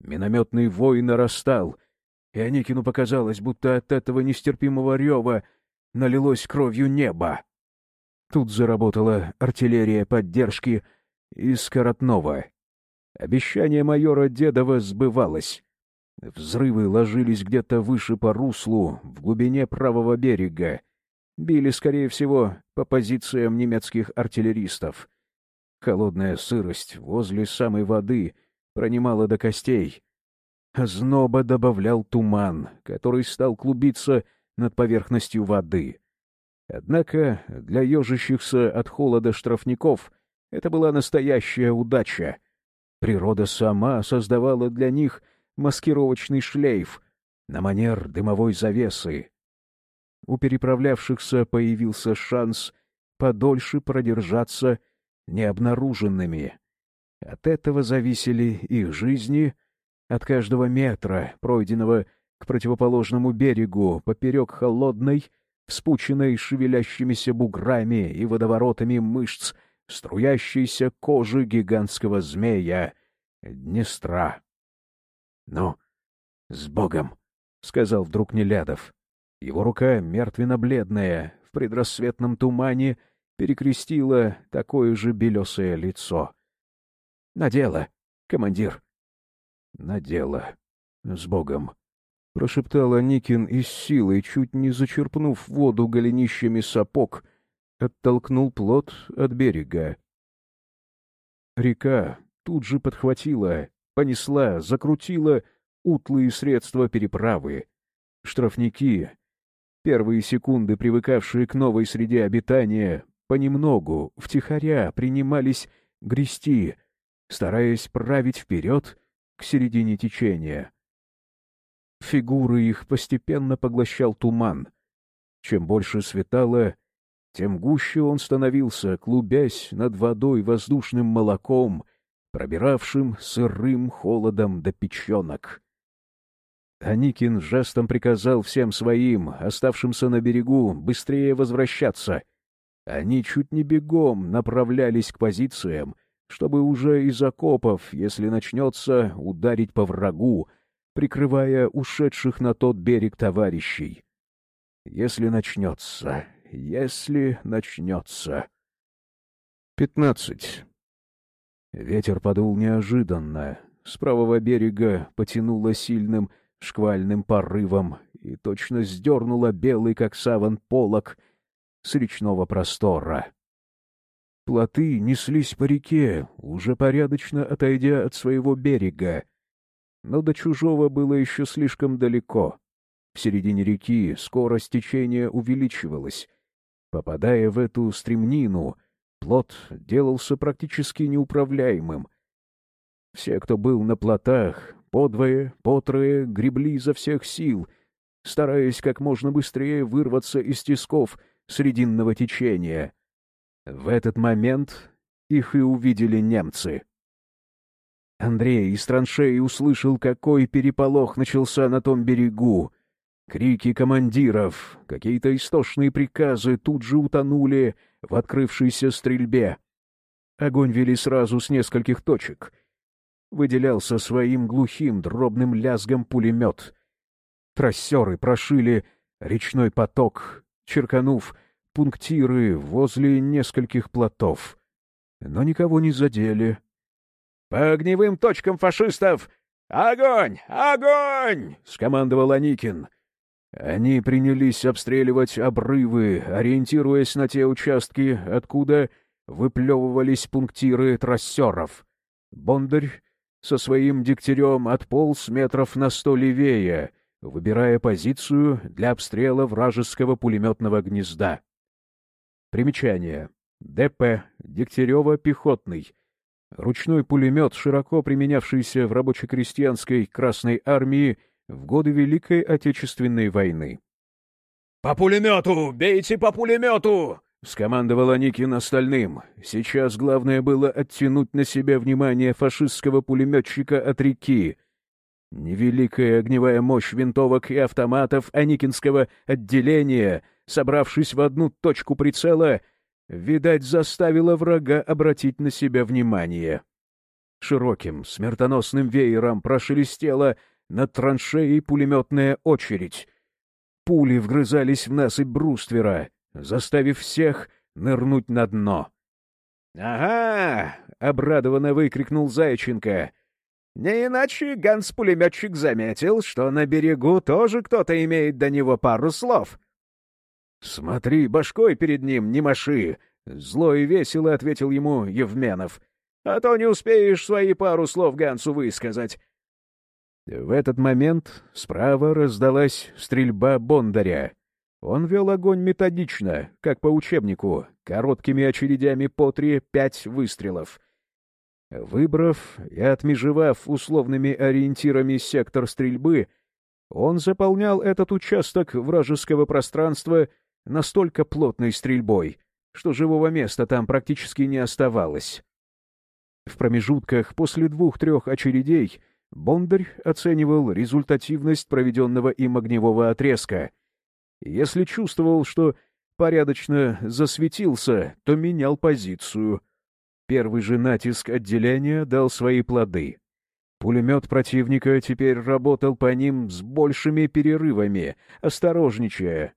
Speaker 1: Минометный вой нарастал, и Аникину показалось, будто от этого нестерпимого рева налилось кровью небо. Тут заработала артиллерия поддержки из Коротнова. Обещание майора Дедова сбывалось. Взрывы ложились где-то выше по руслу, в глубине правого берега. Били, скорее всего, по позициям немецких артиллеристов. Холодная сырость возле самой воды пронимала до костей. Зноба добавлял туман, который стал клубиться над поверхностью воды. Однако для ежащихся от холода штрафников это была настоящая удача. Природа сама создавала для них — маскировочный шлейф на манер дымовой завесы. У переправлявшихся появился шанс подольше продержаться необнаруженными. От этого зависели их жизни, от каждого метра, пройденного к противоположному берегу поперек холодной, вспученной шевелящимися буграми и водоворотами мышц, струящейся кожи гигантского змея Днестра. «Ну, с Богом!» — сказал вдруг Нелядов. Его рука, мертвенно-бледная, в предрассветном тумане, перекрестила такое же белесое лицо. «На дело, командир!» «На дело!» С Богом!» — прошептал Аникин и с силой, чуть не зачерпнув воду голенищами сапог, оттолкнул плот от берега. Река тут же подхватила, понесла, закрутила утлые средства переправы. Штрафники, первые секунды привыкавшие к новой среде обитания, понемногу, втихаря принимались грести, стараясь править вперед к середине течения. Фигуры их постепенно поглощал туман. Чем больше светало, тем гуще он становился, клубясь над водой воздушным молоком, пробиравшим сырым холодом до печенок. Аникин жестом приказал всем своим, оставшимся на берегу, быстрее возвращаться. Они чуть не бегом направлялись к позициям, чтобы уже из окопов, если начнется, ударить по врагу, прикрывая ушедших на тот берег товарищей. Если начнется, если начнется. Пятнадцать. Ветер подул неожиданно. С правого берега потянуло сильным шквальным порывом и точно сдернуло белый, как саван, полог с речного простора. Плоты неслись по реке, уже порядочно отойдя от своего берега. Но до чужого было еще слишком далеко. В середине реки скорость течения увеличивалась. Попадая в эту стремнину, плот делался практически неуправляемым. Все, кто был на плотах, подвое, потрое, гребли изо всех сил, стараясь как можно быстрее вырваться из тисков срединного течения — в этот момент их и увидели немцы. Андрей из траншеи услышал, какой переполох начался на том берегу. Крики командиров, какие-то истошные приказы тут же утонули в открывшейся стрельбе. Огонь вели сразу с нескольких точек. Выделялся своим глухим дробным лязгом пулемет. Трассеры прошили речной поток, черканув — пунктиры возле нескольких плотов, но никого не задели. «По огневым точкам фашистов! Огонь! Огонь!» — скомандовал Аникин. Они принялись обстреливать обрывы, ориентируясь на те участки, откуда выплевывались пунктиры трассеров. Бондарь со своим дегтярем отполз метров на сто левее, выбирая позицию для обстрела вражеского пулеметного гнезда. Примечание. ДП. Дегтярева пехотный. Ручной пулемет, широко применявшийся в рабоче-крестьянской Красной армии в годы Великой Отечественной войны. «По пулемету! Бейте по пулемету!» — скомандовал Аникин остальным. Сейчас главное было оттянуть на себя внимание фашистского пулеметчика от реки. Невеликая огневая мощь винтовок и автоматов Аникинского отделения — собравшись в одну точку прицела, видать, заставила врага обратить на себя внимание. Широким, смертоносным веером прошелестела над траншеей пулеметная очередь. Пули вгрызались в насыпь бруствера, заставив всех нырнуть на дно. «Ага!» — обрадованно выкрикнул Зайченко. «Не иначе Ганс-пулеметчик заметил, что на берегу тоже кто-то имеет до него пару слов. «Смотри, башкой перед ним не маши!» — зло и весело ответил ему Евменов. «А то не успеешь свои пару слов Гансу высказать». В этот момент справа раздалась стрельба Бондаря. Он вел огонь методично, как по учебнику, короткими очередями по три-пять выстрелов. Выбрав и отмежевав условными ориентирами сектор стрельбы, он заполнял этот участок вражеского пространства настолько плотной стрельбой, что живого места там практически не оставалось. В промежутках после двух-трех очередей Бондарь оценивал результативность проведенного им огневого отрезка. Если чувствовал, что порядочно засветился, то менял позицию. Первый же натиск отделения дал свои плоды. Пулемет противника теперь работал по ним с большими перерывами, осторожничая,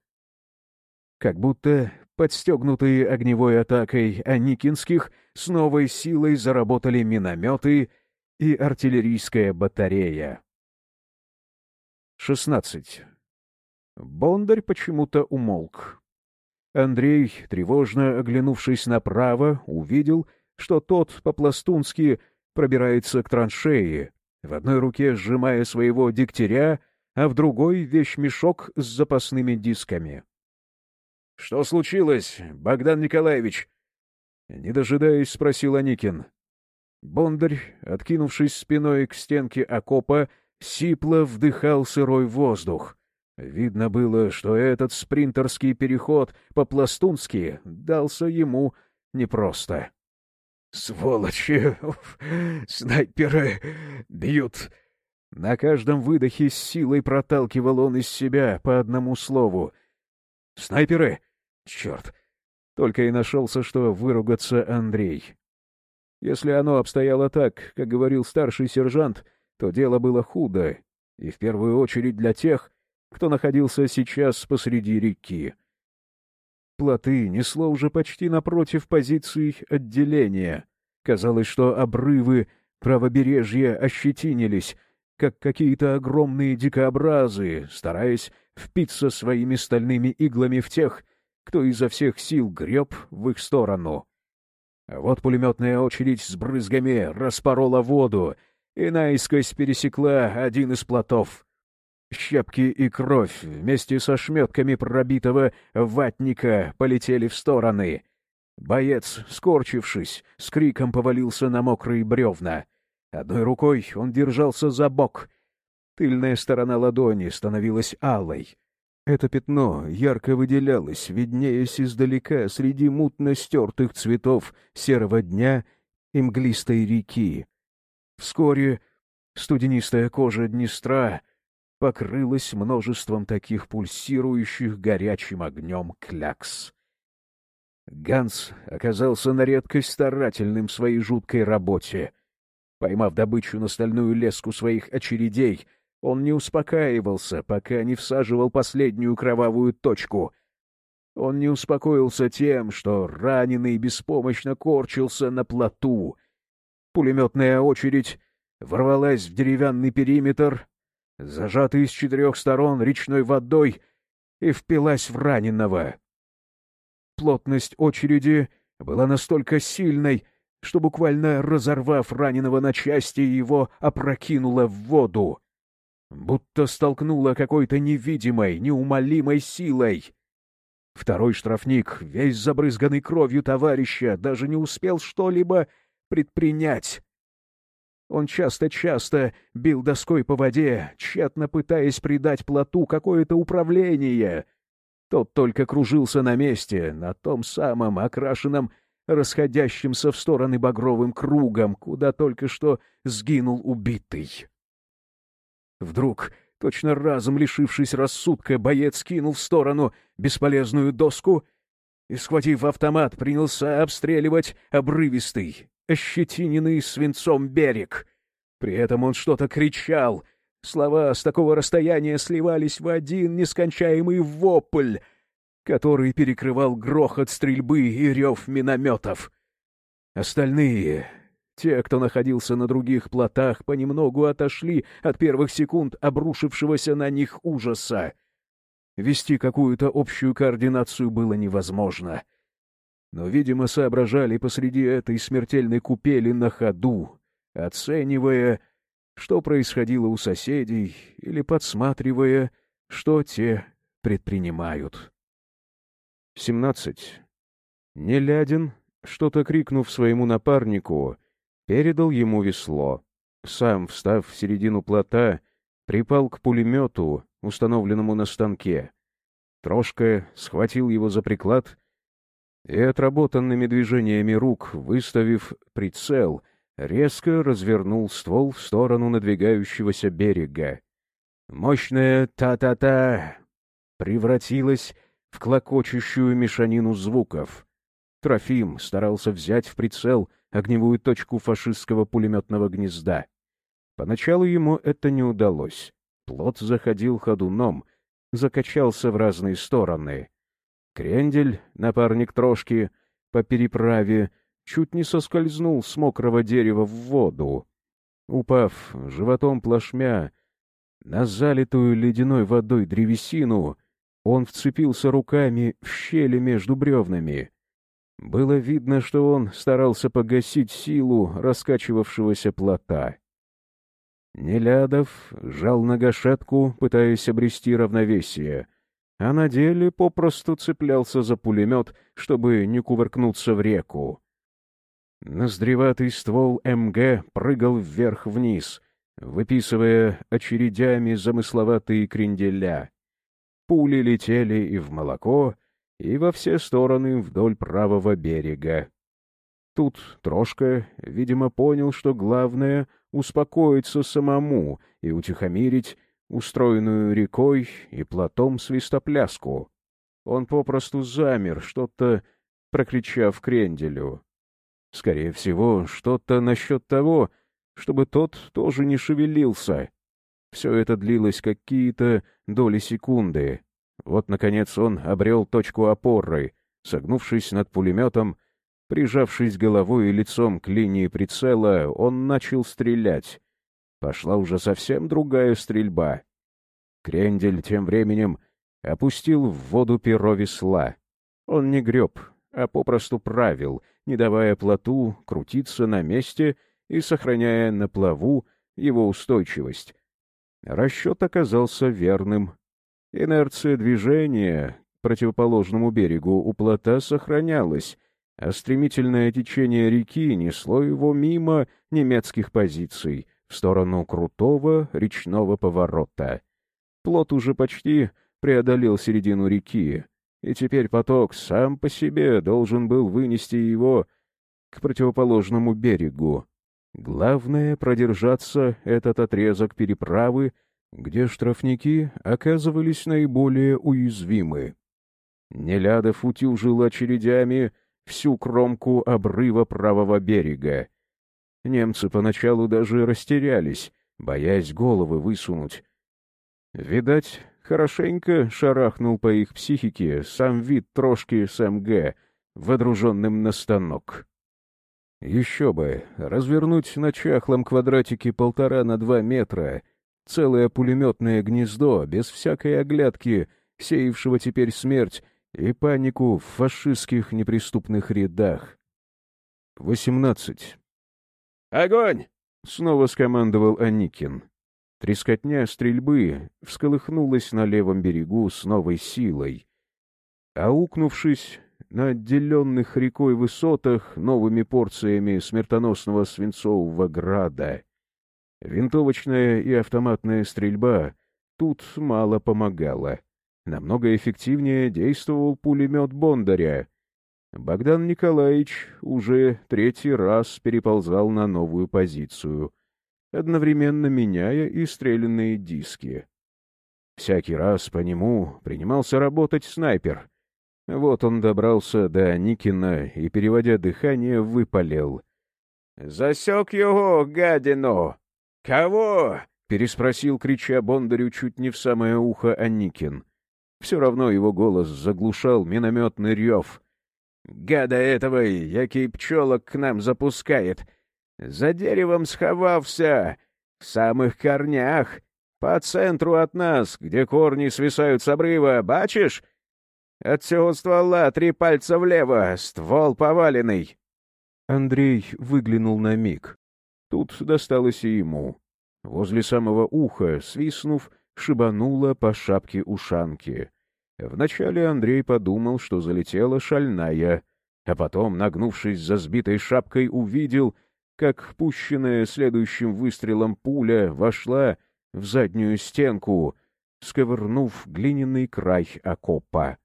Speaker 1: как будто подстегнутые огневой атакой Аникинских с новой силой заработали минометы и артиллерийская батарея. Шестнадцать. Бондарь почему-то умолк. Андрей, тревожно оглянувшись направо, увидел, что тот по-пластунски пробирается к траншеи, в одной руке сжимая своего дегтяря, а в другой — вещмешок с запасными дисками. — Что случилось, Богдан Николаевич? Не дожидаясь, спросил Аникин. Бондарь, откинувшись спиной к стенке окопа, сипло вдыхал сырой воздух. Видно было, что этот спринтерский переход по-пластунски дался ему непросто. «Сволочи! Снайперы бьют!» На каждом выдохе с силой проталкивал он из себя по одному слову. «Снайперы? Черт! Только и нашелся, что выругаться Андрей. Если оно обстояло так, как говорил старший сержант, то дело было худо, и в первую очередь для тех, кто находился сейчас посреди реки. Плоты несло уже почти напротив позиций отделения. Казалось, что обрывы правобережья ощетинились, как какие-то огромные дикообразы, стараясь впиться своими стальными иглами в тех, кто изо всех сил греб в их сторону. Вот пулеметная очередь с брызгами распорола воду и наискось пересекла один из плотов. Щепки и кровь вместе со шметками пробитого ватника полетели в стороны. Боец, скорчившись, с криком повалился на мокрые бревна. Одной рукой он держался за бок. Тыльная сторона ладони становилась алой. Это пятно ярко выделялось, виднеясь издалека среди мутно стертых цветов серого дня и мглистой реки. Вскоре студенистая кожа Днестра покрылась множеством таких пульсирующих горячим огнем клякс. Ганс оказался на редкость старательным в своей жуткой работе. Поймав добычу на стальную леску своих очередей — он не успокаивался, пока не всаживал последнюю кровавую точку. Он не успокоился тем, что раненый беспомощно корчился на плоту. Пулеметная очередь ворвалась в деревянный периметр, зажатый с четырех сторон речной водой, и впилась в раненого. Плотность очереди была настолько сильной, что буквально разорвав раненого на части, его опрокинуло в воду будто столкнула какой-то невидимой, неумолимой силой. Второй штрафник, весь забрызганный кровью товарища, даже не успел что-либо предпринять. Он часто-часто бил доской по воде, тщетно пытаясь придать плоту какое-то управление. Тот только кружился на месте, на том самом окрашенном, расходящемся в стороны багровым кругом, куда только что сгинул убитый. Вдруг, точно разом лишившись рассудка, боец кинул в сторону бесполезную доску и, схватив автомат, принялся обстреливать обрывистый, ощетиненный свинцом берег. При этом он что-то кричал. Слова с такого расстояния сливались в один нескончаемый вопль, который перекрывал грохот стрельбы и рев минометов. Остальные, те, кто находился на других плотах, понемногу отошли от первых секунд обрушившегося на них ужаса. Вести какую-то общую координацию было невозможно. Но, видимо, соображали посреди этой смертельной купели на ходу, оценивая, что происходило у соседей, или подсматривая, что те предпринимают. 17. Нелядин, что-то крикнув своему напарнику, передал ему весло. Сам, встав в середину плота, припал к пулемету, установленному на станке. Трошка схватил его за приклад и, отработанными движениями рук, выставив прицел, резко развернул ствол в сторону надвигающегося берега. Мощная «та-та-та» превратилась в клокочущую мешанину звуков. Трофим старался взять в прицел — огневую точку фашистского пулеметного гнезда. Поначалу ему это не удалось. Плот заходил ходуном, закачался в разные стороны. Крендель, напарник трошки, по переправе, чуть не соскользнул с мокрого дерева в воду. Упав животом плашмя, На залитую ледяной водой древесину он вцепился руками в щели между бревнами. Было видно, что он старался погасить силу раскачивавшегося плота. Нелядов жал на гашетку, пытаясь обрести равновесие, а на деле попросту цеплялся за пулемет, чтобы не кувыркнуться в реку. Ноздреватый ствол МГ прыгал вверх-вниз, выписывая очередями замысловатые кренделя. Пули летели и в молоко, и во все стороны вдоль правого берега. Тут Трошка, видимо, понял, что главное — успокоиться самому и утихомирить устроенную рекой и платом свистопляску. Он попросту замер, что-то прокричав кренделю. Скорее всего, что-то насчет того, чтобы тот тоже не шевелился. Все это длилось какие-то доли секунды. Вот, наконец, он обрел точку опоры, согнувшись над пулеметом, прижавшись головой и лицом к линии прицела, он начал стрелять. Пошла уже совсем другая стрельба. Крендель тем временем опустил в воду перо весла. Он не греб, а попросту правил, не давая плоту крутиться на месте и сохраняя на плаву его устойчивость. Расчет оказался верным. Инерция движения к противоположному берегу у плота сохранялась, а стремительное течение реки несло его мимо немецких позиций в сторону крутого речного поворота. Плот уже почти преодолел середину реки, и теперь поток сам по себе должен был вынести его к противоположному берегу. Главное — продержаться этот отрезок переправы, где штрафники оказывались наиболее уязвимы. Нелядов утюжил очередями всю кромку обрыва правого берега. Немцы поначалу даже растерялись, боясь головы высунуть. Видать, хорошенько шарахнул по их психике сам вид трошки с МГ, водруженным на станок. Еще бы, развернуть на чахлом квадратике полтора на два метра целое пулеметное гнездо, без всякой оглядки, сеявшего теперь смерть и панику в фашистских неприступных рядах. Восемнадцать. «Огонь!» — снова скомандовал Аникин. Трескотня стрельбы всколыхнулась на левом берегу с новой силой. Аукнувшись на отделенных рекой высотах новыми порциями смертоносного свинцового града, винтовочная и автоматная стрельба тут мало помогала. Намного эффективнее действовал пулемет Бондаря. Богдан Николаевич уже третий раз переползал на новую позицию, одновременно меняя и стрелянные диски. Всякий раз по нему принимался работать снайпер. Вот он добрался до Никина и, переводя дыхание, выпалил. «Засек его, гадину! Кого?» — переспросил, крича Бондарю чуть не в самое ухо Аникин. Все равно его голос заглушал минометный рев. «Гада этого, який пчелок к нам запускает! За деревом сховался! В самых корнях! По центру от нас, где корни свисают с обрыва, бачишь? От всего ствола три пальца влево, ствол поваленный!» Андрей выглянул на миг. Тут досталось и ему. Возле самого уха, свистнув, шибануло по шапке ушанки. Вначале Андрей подумал, что залетела шальная, а потом, нагнувшись за сбитой шапкой, увидел, как пущенная следующим выстрелом пуля вошла в заднюю стенку, сковырнув глиняный край окопа.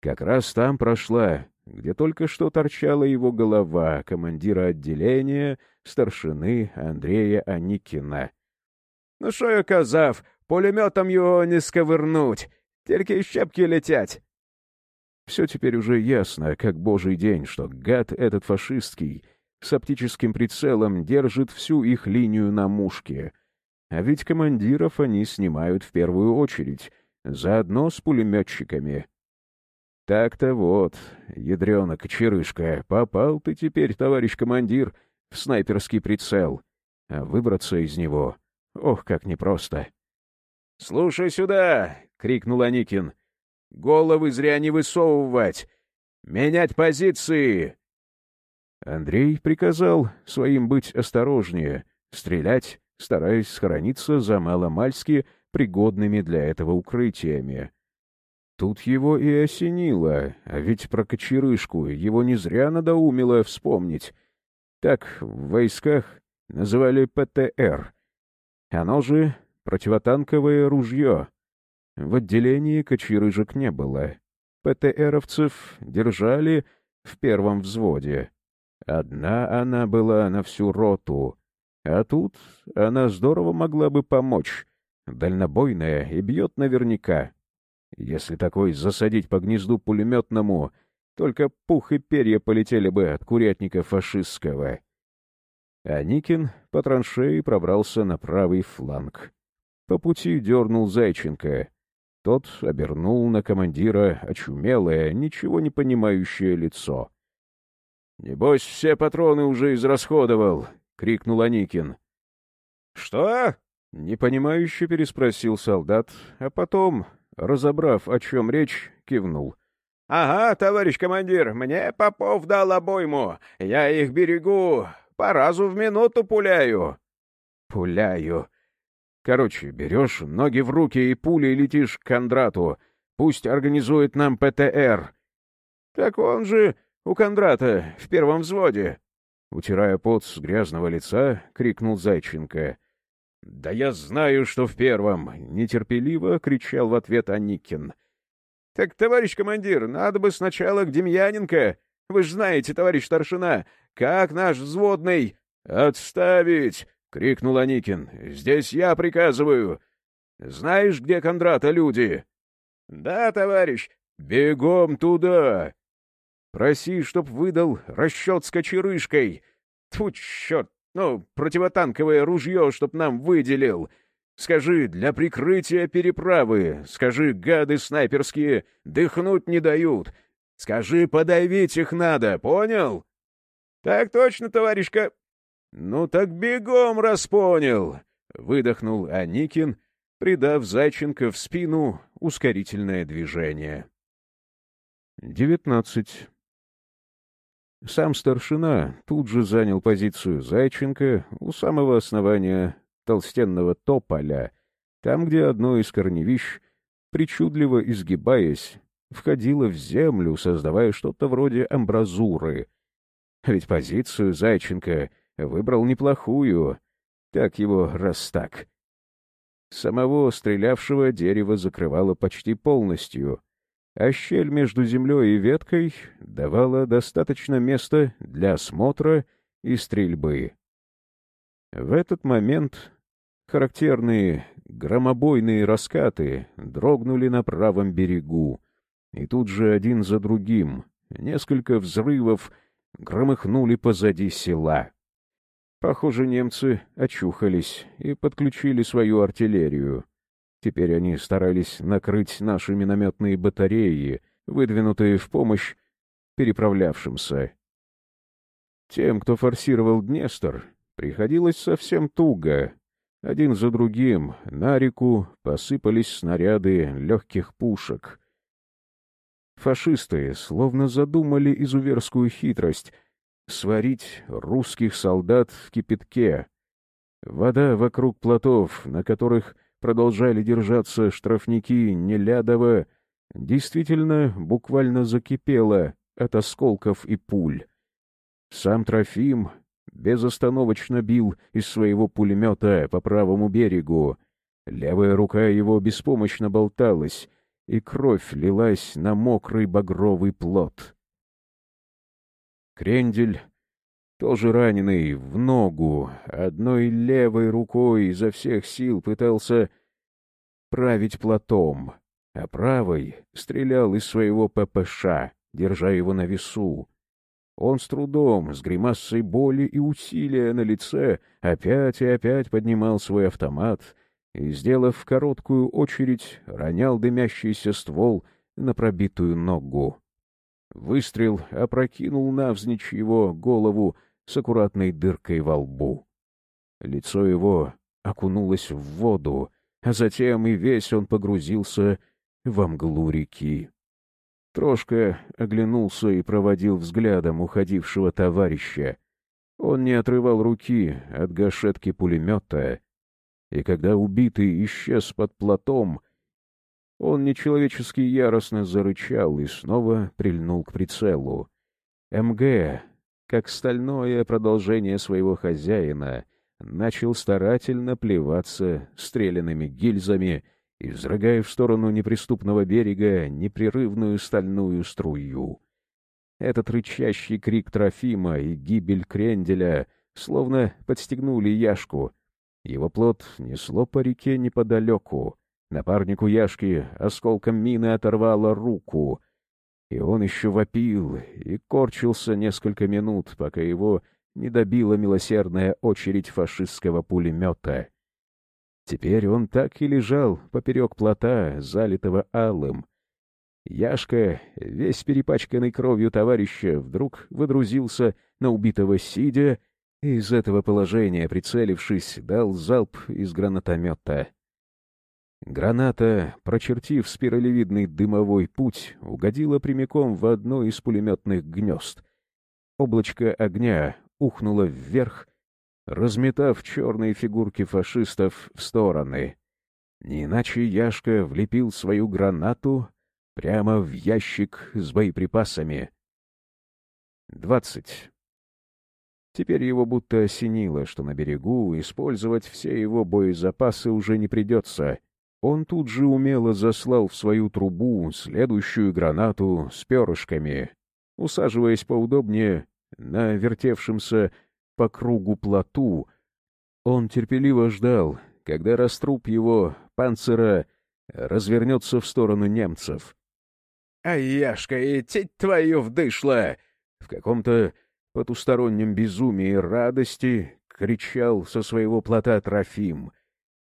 Speaker 1: Как раз там прошла, где только что торчала его голова командира отделения старшины Андрея Аникина. — Ну что я казав, Пулеметом его не сковырнуть, только щепки летять. Все теперь уже ясно, как божий день, что гад этот фашистский с оптическим прицелом держит всю их линию на мушке. А ведь командиров они снимают в первую очередь, заодно с пулеметчиками. Так-то вот, ядрёна черышка, попал ты теперь, товарищ командир, в снайперский прицел. А выбраться из него, ох, как непросто.
Speaker 2: «Слушай сюда!» — крикнул Аникин. «Головы зря не высовывать! Менять позиции!»
Speaker 1: Андрей приказал своим быть осторожнее, стрелять, стараясь схорониться за маломальски пригодными для этого укрытиями. Тут его и осенило, а ведь про кочерышку его не зря надоумило вспомнить. Так в войсках называли ПТР. Оно же противотанковое ружье. В отделении кочерыжек не было. ПТРовцев держали в первом взводе. Одна она была на всю роту, а тут она здорово могла бы помочь. Дальнобойная и бьет наверняка. Если такой засадить по гнезду пулеметному, только пух и перья полетели бы от курятника фашистского. А Никин по траншеи пробрался на правый фланг. По пути дернул Зайченко. Тот обернул на командира очумелое, ничего не понимающее лицо. — Небось, все патроны уже израсходовал, — крикнул Аникин. — Что? — непонимающе переспросил солдат, а потом, разобрав, о чем речь, кивнул. — Ага, товарищ командир, мне Попов дал обойму. Я их берегу, по разу в минуту пуляю. — Пуляю. Короче, берешь ноги в руки и пулей летишь к Кондрату. Пусть организует нам ПТР. — Так он же у Кондрата в первом взводе. Утирая пот с грязного лица, крикнул Зайченко. — Да я знаю, что в первом! — нетерпеливо кричал в ответ Аникин. — Так, товарищ командир, надо бы сначала к Демьяненко. Вы же знаете, товарищ старшина, как наш взводный... — Отставить! — крикнул Аникин. — Здесь я приказываю. Знаешь, где Кондрата люди? — Да, товарищ. — Бегом туда. Проси, чтоб выдал расчет с кочерышкой. Тьфу, черт, ну, противотанковое ружье, чтоб нам выделил. Скажи, для прикрытия переправы. Скажи, гады снайперские дыхнуть не дают. Скажи, подавить их надо, понял? — Так точно, товарищка. «Ну так бегом, раз понял!» — выдохнул Аникин, придав Зайченко в спину ускорительное движение. Девятнадцать. Сам старшина тут же занял позицию Зайченко у самого основания толстенного тополя, там, где одно из корневищ, причудливо изгибаясь, входило в землю, создавая что-то вроде амбразуры. Ведь позицию Зайченко — Выбрал неплохую. Так его раз так. Самого стрелявшего дерево закрывало почти полностью, а щель между землей и веткой давала достаточно места для осмотра и стрельбы. В этот момент характерные громобойные раскаты дрогнули на правом берегу, и тут же один за другим несколько взрывов громыхнули позади села. Похоже, немцы очухались и подключили свою артиллерию. Теперь они старались накрыть наши минометные батареи, выдвинутые в помощь переправлявшимся. Тем, кто форсировал Днестр, приходилось совсем туго. Один за другим на реку посыпались снаряды легких пушек. Фашисты словно задумали изуверскую хитрость — сварить русских солдат в кипятке. Вода вокруг плотов, на которых продолжали держаться штрафники Нелядова, действительно буквально закипела от осколков и пуль. Сам Трофим безостановочно бил из своего пулемета по правому берегу. Левая рука его беспомощно болталась, и кровь лилась на мокрый багровый плот. Крендель, тоже раненый, в ногу, одной левой рукой изо всех сил пытался править платом, а правой стрелял из своего ППШ, держа его на весу. Он с трудом, с гримасой боли и усилия на лице, опять и опять поднимал свой автомат и, сделав короткую очередь, ронял дымящийся ствол на пробитую ногу. Выстрел опрокинул навзничь его голову с аккуратной дыркой во лбу. Лицо его окунулось в воду, а затем и весь он погрузился во мглу реки. Трошка оглянулся и проводил взглядом уходившего товарища. Он не отрывал руки от гашетки пулемета, и когда убитый исчез под платом, он нечеловечески яростно зарычал и снова прильнул к прицелу. МГ, как стальное продолжение своего хозяина, начал старательно плеваться стрелянными гильзами и взрыгая в сторону неприступного берега непрерывную стальную струю. Этот рычащий крик Трофима и гибель Кренделя словно подстегнули Яшку. Его плод несло по реке неподалеку. Напарнику Яшки осколком мины оторвало руку, и он еще вопил и корчился несколько минут, пока его не добила милосердная очередь фашистского пулемета. Теперь он так и лежал поперек плота, залитого алым. Яшка, весь перепачканный кровью товарища, вдруг выдрузился на убитого сидя и из этого положения, прицелившись, дал залп из гранатомета. Граната, прочертив спиралевидный дымовой путь, угодила прямиком в одно из пулеметных гнезд. Облачко огня ухнуло вверх, разметав черные фигурки фашистов в стороны. Не иначе Яшка влепил свою гранату прямо в ящик с боеприпасами. Двадцать. Теперь его будто осенило, что на берегу использовать все его боезапасы уже не придется — он тут же умело заслал в свою трубу следующую гранату с перышками, усаживаясь поудобнее на вертевшемся по кругу плоту. Он терпеливо ждал, когда раструб его панцира развернется в сторону немцев. «Ай, Яшка, идти твою вдышло!» В каком-то потустороннем безумии радости кричал со своего плота Трофим —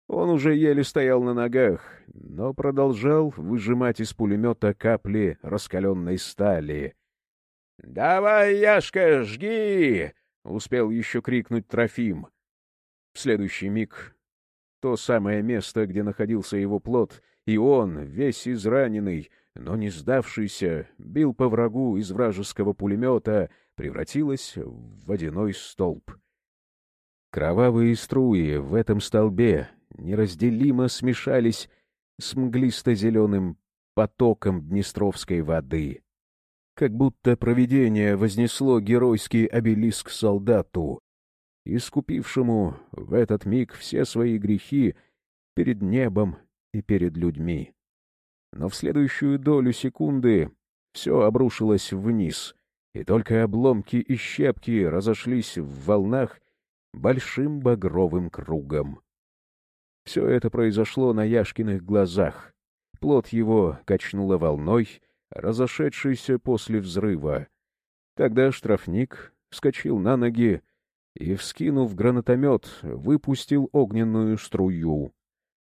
Speaker 1: он уже еле стоял на ногах, но продолжал выжимать из пулемета капли раскаленной стали. «Давай, Яшка, жги!» — успел еще крикнуть Трофим. В следующий миг то самое место, где находился его плод, и он, весь израненный, но не сдавшийся, бил по врагу из вражеского пулемета, превратилось в водяной столб. Кровавые струи в этом столбе неразделимо смешались с мглисто-зеленым потоком Днестровской воды. Как будто провидение вознесло геройский обелиск солдату, искупившему в этот миг все свои грехи перед небом и перед людьми. Но в следующую долю секунды все обрушилось вниз, и только обломки и щепки разошлись в волнах большим багровым кругом. Все это произошло на Яшкиных глазах. Плод его качнуло волной, разошедшейся после взрыва. Тогда штрафник вскочил на ноги и, вскинув гранатомет, выпустил огненную струю.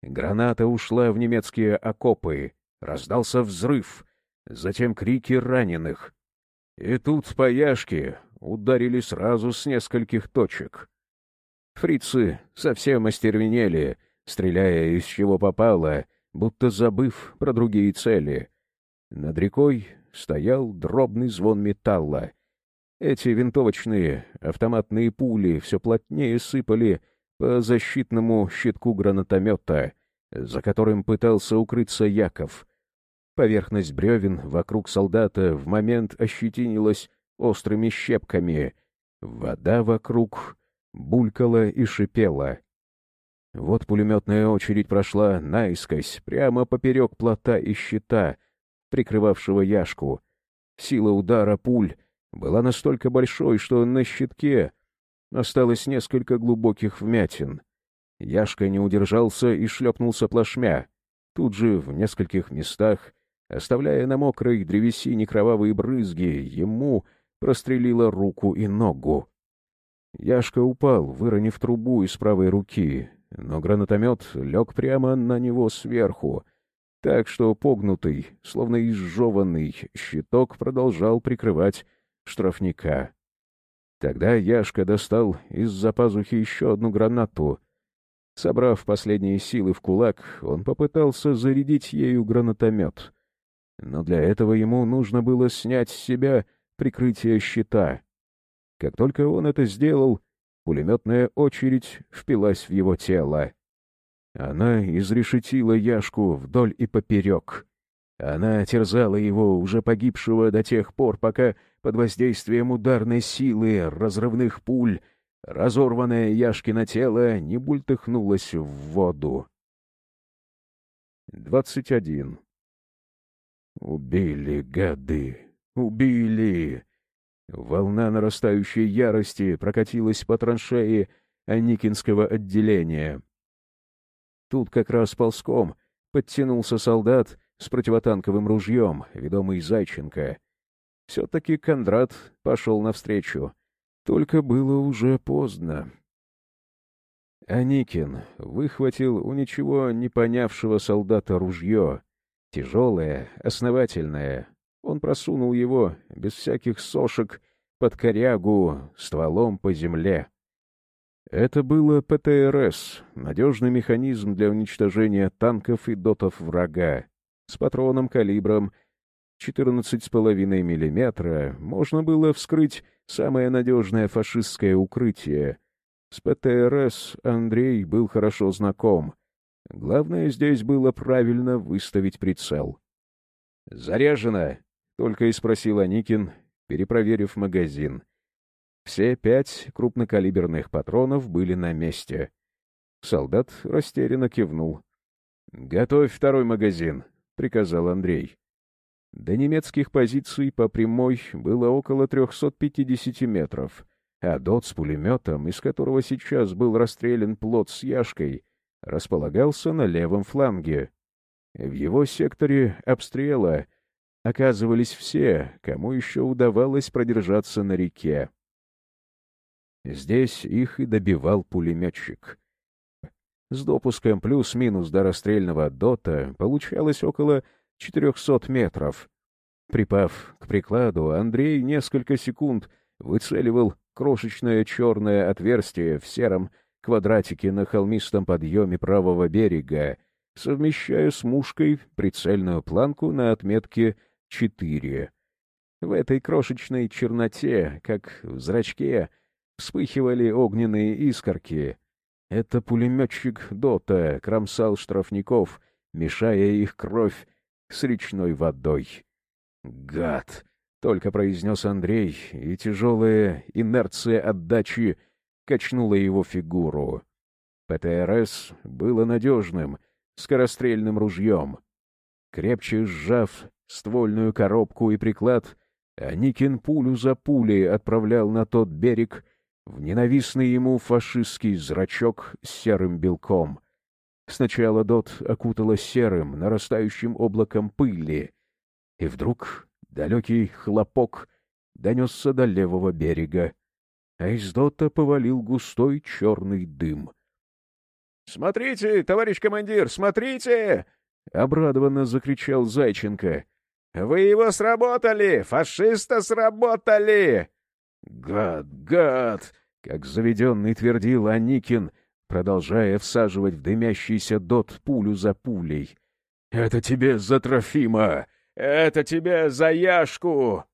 Speaker 1: Граната ушла в немецкие окопы, раздался взрыв, затем крики раненых. И тут по Яшке ударили сразу с нескольких точек. Фрицы совсем остервенели стреляя из чего попало, будто забыв про другие цели. Над рекой стоял дробный звон металла. Эти винтовочные автоматные пули все плотнее сыпали по защитному щитку гранатомета, за которым пытался укрыться Яков. Поверхность бревен вокруг солдата в момент ощетинилась острыми щепками. Вода вокруг булькала и шипела. Вот пулеметная очередь прошла наискось, прямо поперек плота и щита, прикрывавшего яшку. Сила удара пуль была настолько большой, что на щитке осталось несколько глубоких вмятин. Яшка не удержался и шлепнулся плашмя. Тут же, в нескольких местах, оставляя на мокрой древесине кровавые брызги, ему прострелила руку и ногу. Яшка упал, выронив трубу из правой руки, но гранатомет лег прямо на него сверху, так что погнутый, словно изжеванный, щиток продолжал прикрывать штрафника. Тогда Яшка достал из-за пазухи еще одну гранату. Собрав последние силы в кулак, он попытался зарядить ею гранатомет. Но для этого ему нужно было снять с себя прикрытие щита. Как только он это сделал, пулеметная очередь впилась в его тело. Она изрешетила Яшку вдоль и поперек. Она терзала его, уже погибшего до тех пор, пока под воздействием ударной силы разрывных пуль Разорванное Яшкино тело не бультыхнулось в воду. Двадцать один. Убили, гады! Убили! Волна нарастающей ярости прокатилась по траншеи Аникинского отделения. Тут как раз ползком подтянулся солдат с противотанковым ружьем, ведомый Зайченко. Все-таки Кондрат пошел навстречу. Только было уже поздно. Аникин выхватил у ничего не понявшего солдата ружье. Тяжелое, основательное. Он просунул его, без всяких сошек, под корягу, стволом по земле. Это было ПТРС, надежный механизм для уничтожения танков и дотов врага. С патроном калибром 14,5 мм можно было вскрыть самое надежное фашистское укрытие. С ПТРС Андрей был хорошо знаком. Главное здесь было правильно выставить прицел. «Заряжено?» — только и спросил Аникин, перепроверив магазин. Все пять крупнокалиберных патронов были на месте. Солдат растерянно кивнул. «Готовь второй магазин», — приказал Андрей. До немецких позиций по прямой было около 350 метров, а ДОТ с пулеметом, из которого сейчас был расстрелян плот с яшкой, располагался на левом фланге. В его секторе обстрела оказывались все, кому еще удавалось продержаться на реке. Здесь их и добивал пулеметчик. С допуском плюс-минус до расстрельного дота получалось около 400 метров. Припав к прикладу, Андрей несколько секунд выцеливал крошечное черное отверстие в сером квадратике на холмистом подъеме правого берега, совмещая с мушкой прицельную планку на отметке 4. В этой крошечной черноте, как в зрачке, вспыхивали огненные искорки. Это пулеметчик Дота кромсал штрафников, мешая их кровь с речной водой. «Гад!» — только произнес Андрей, и тяжелая инерция отдачи качнула его фигуру. ПТРС было надежным, скорострельным ружьем. Крепче сжав ствольную коробку и приклад, Аникин пулю за пулей отправлял на тот берег в ненавистный ему фашистский зрачок с серым белком. Сначала Дот окутала серым, нарастающим облаком пыли, и вдруг далекий хлопок донесся до левого берега, а из Дота повалил густой черный дым. — Смотрите, товарищ командир, смотрите! — обрадованно закричал Зайченко. — Вы его сработали! Фашиста сработали! — Гад, гад! — как заведенный твердил Аникин — продолжая всаживать в дымящийся дот пулю за пулей. «Это тебе за Трофима! Это тебе за Яшку!»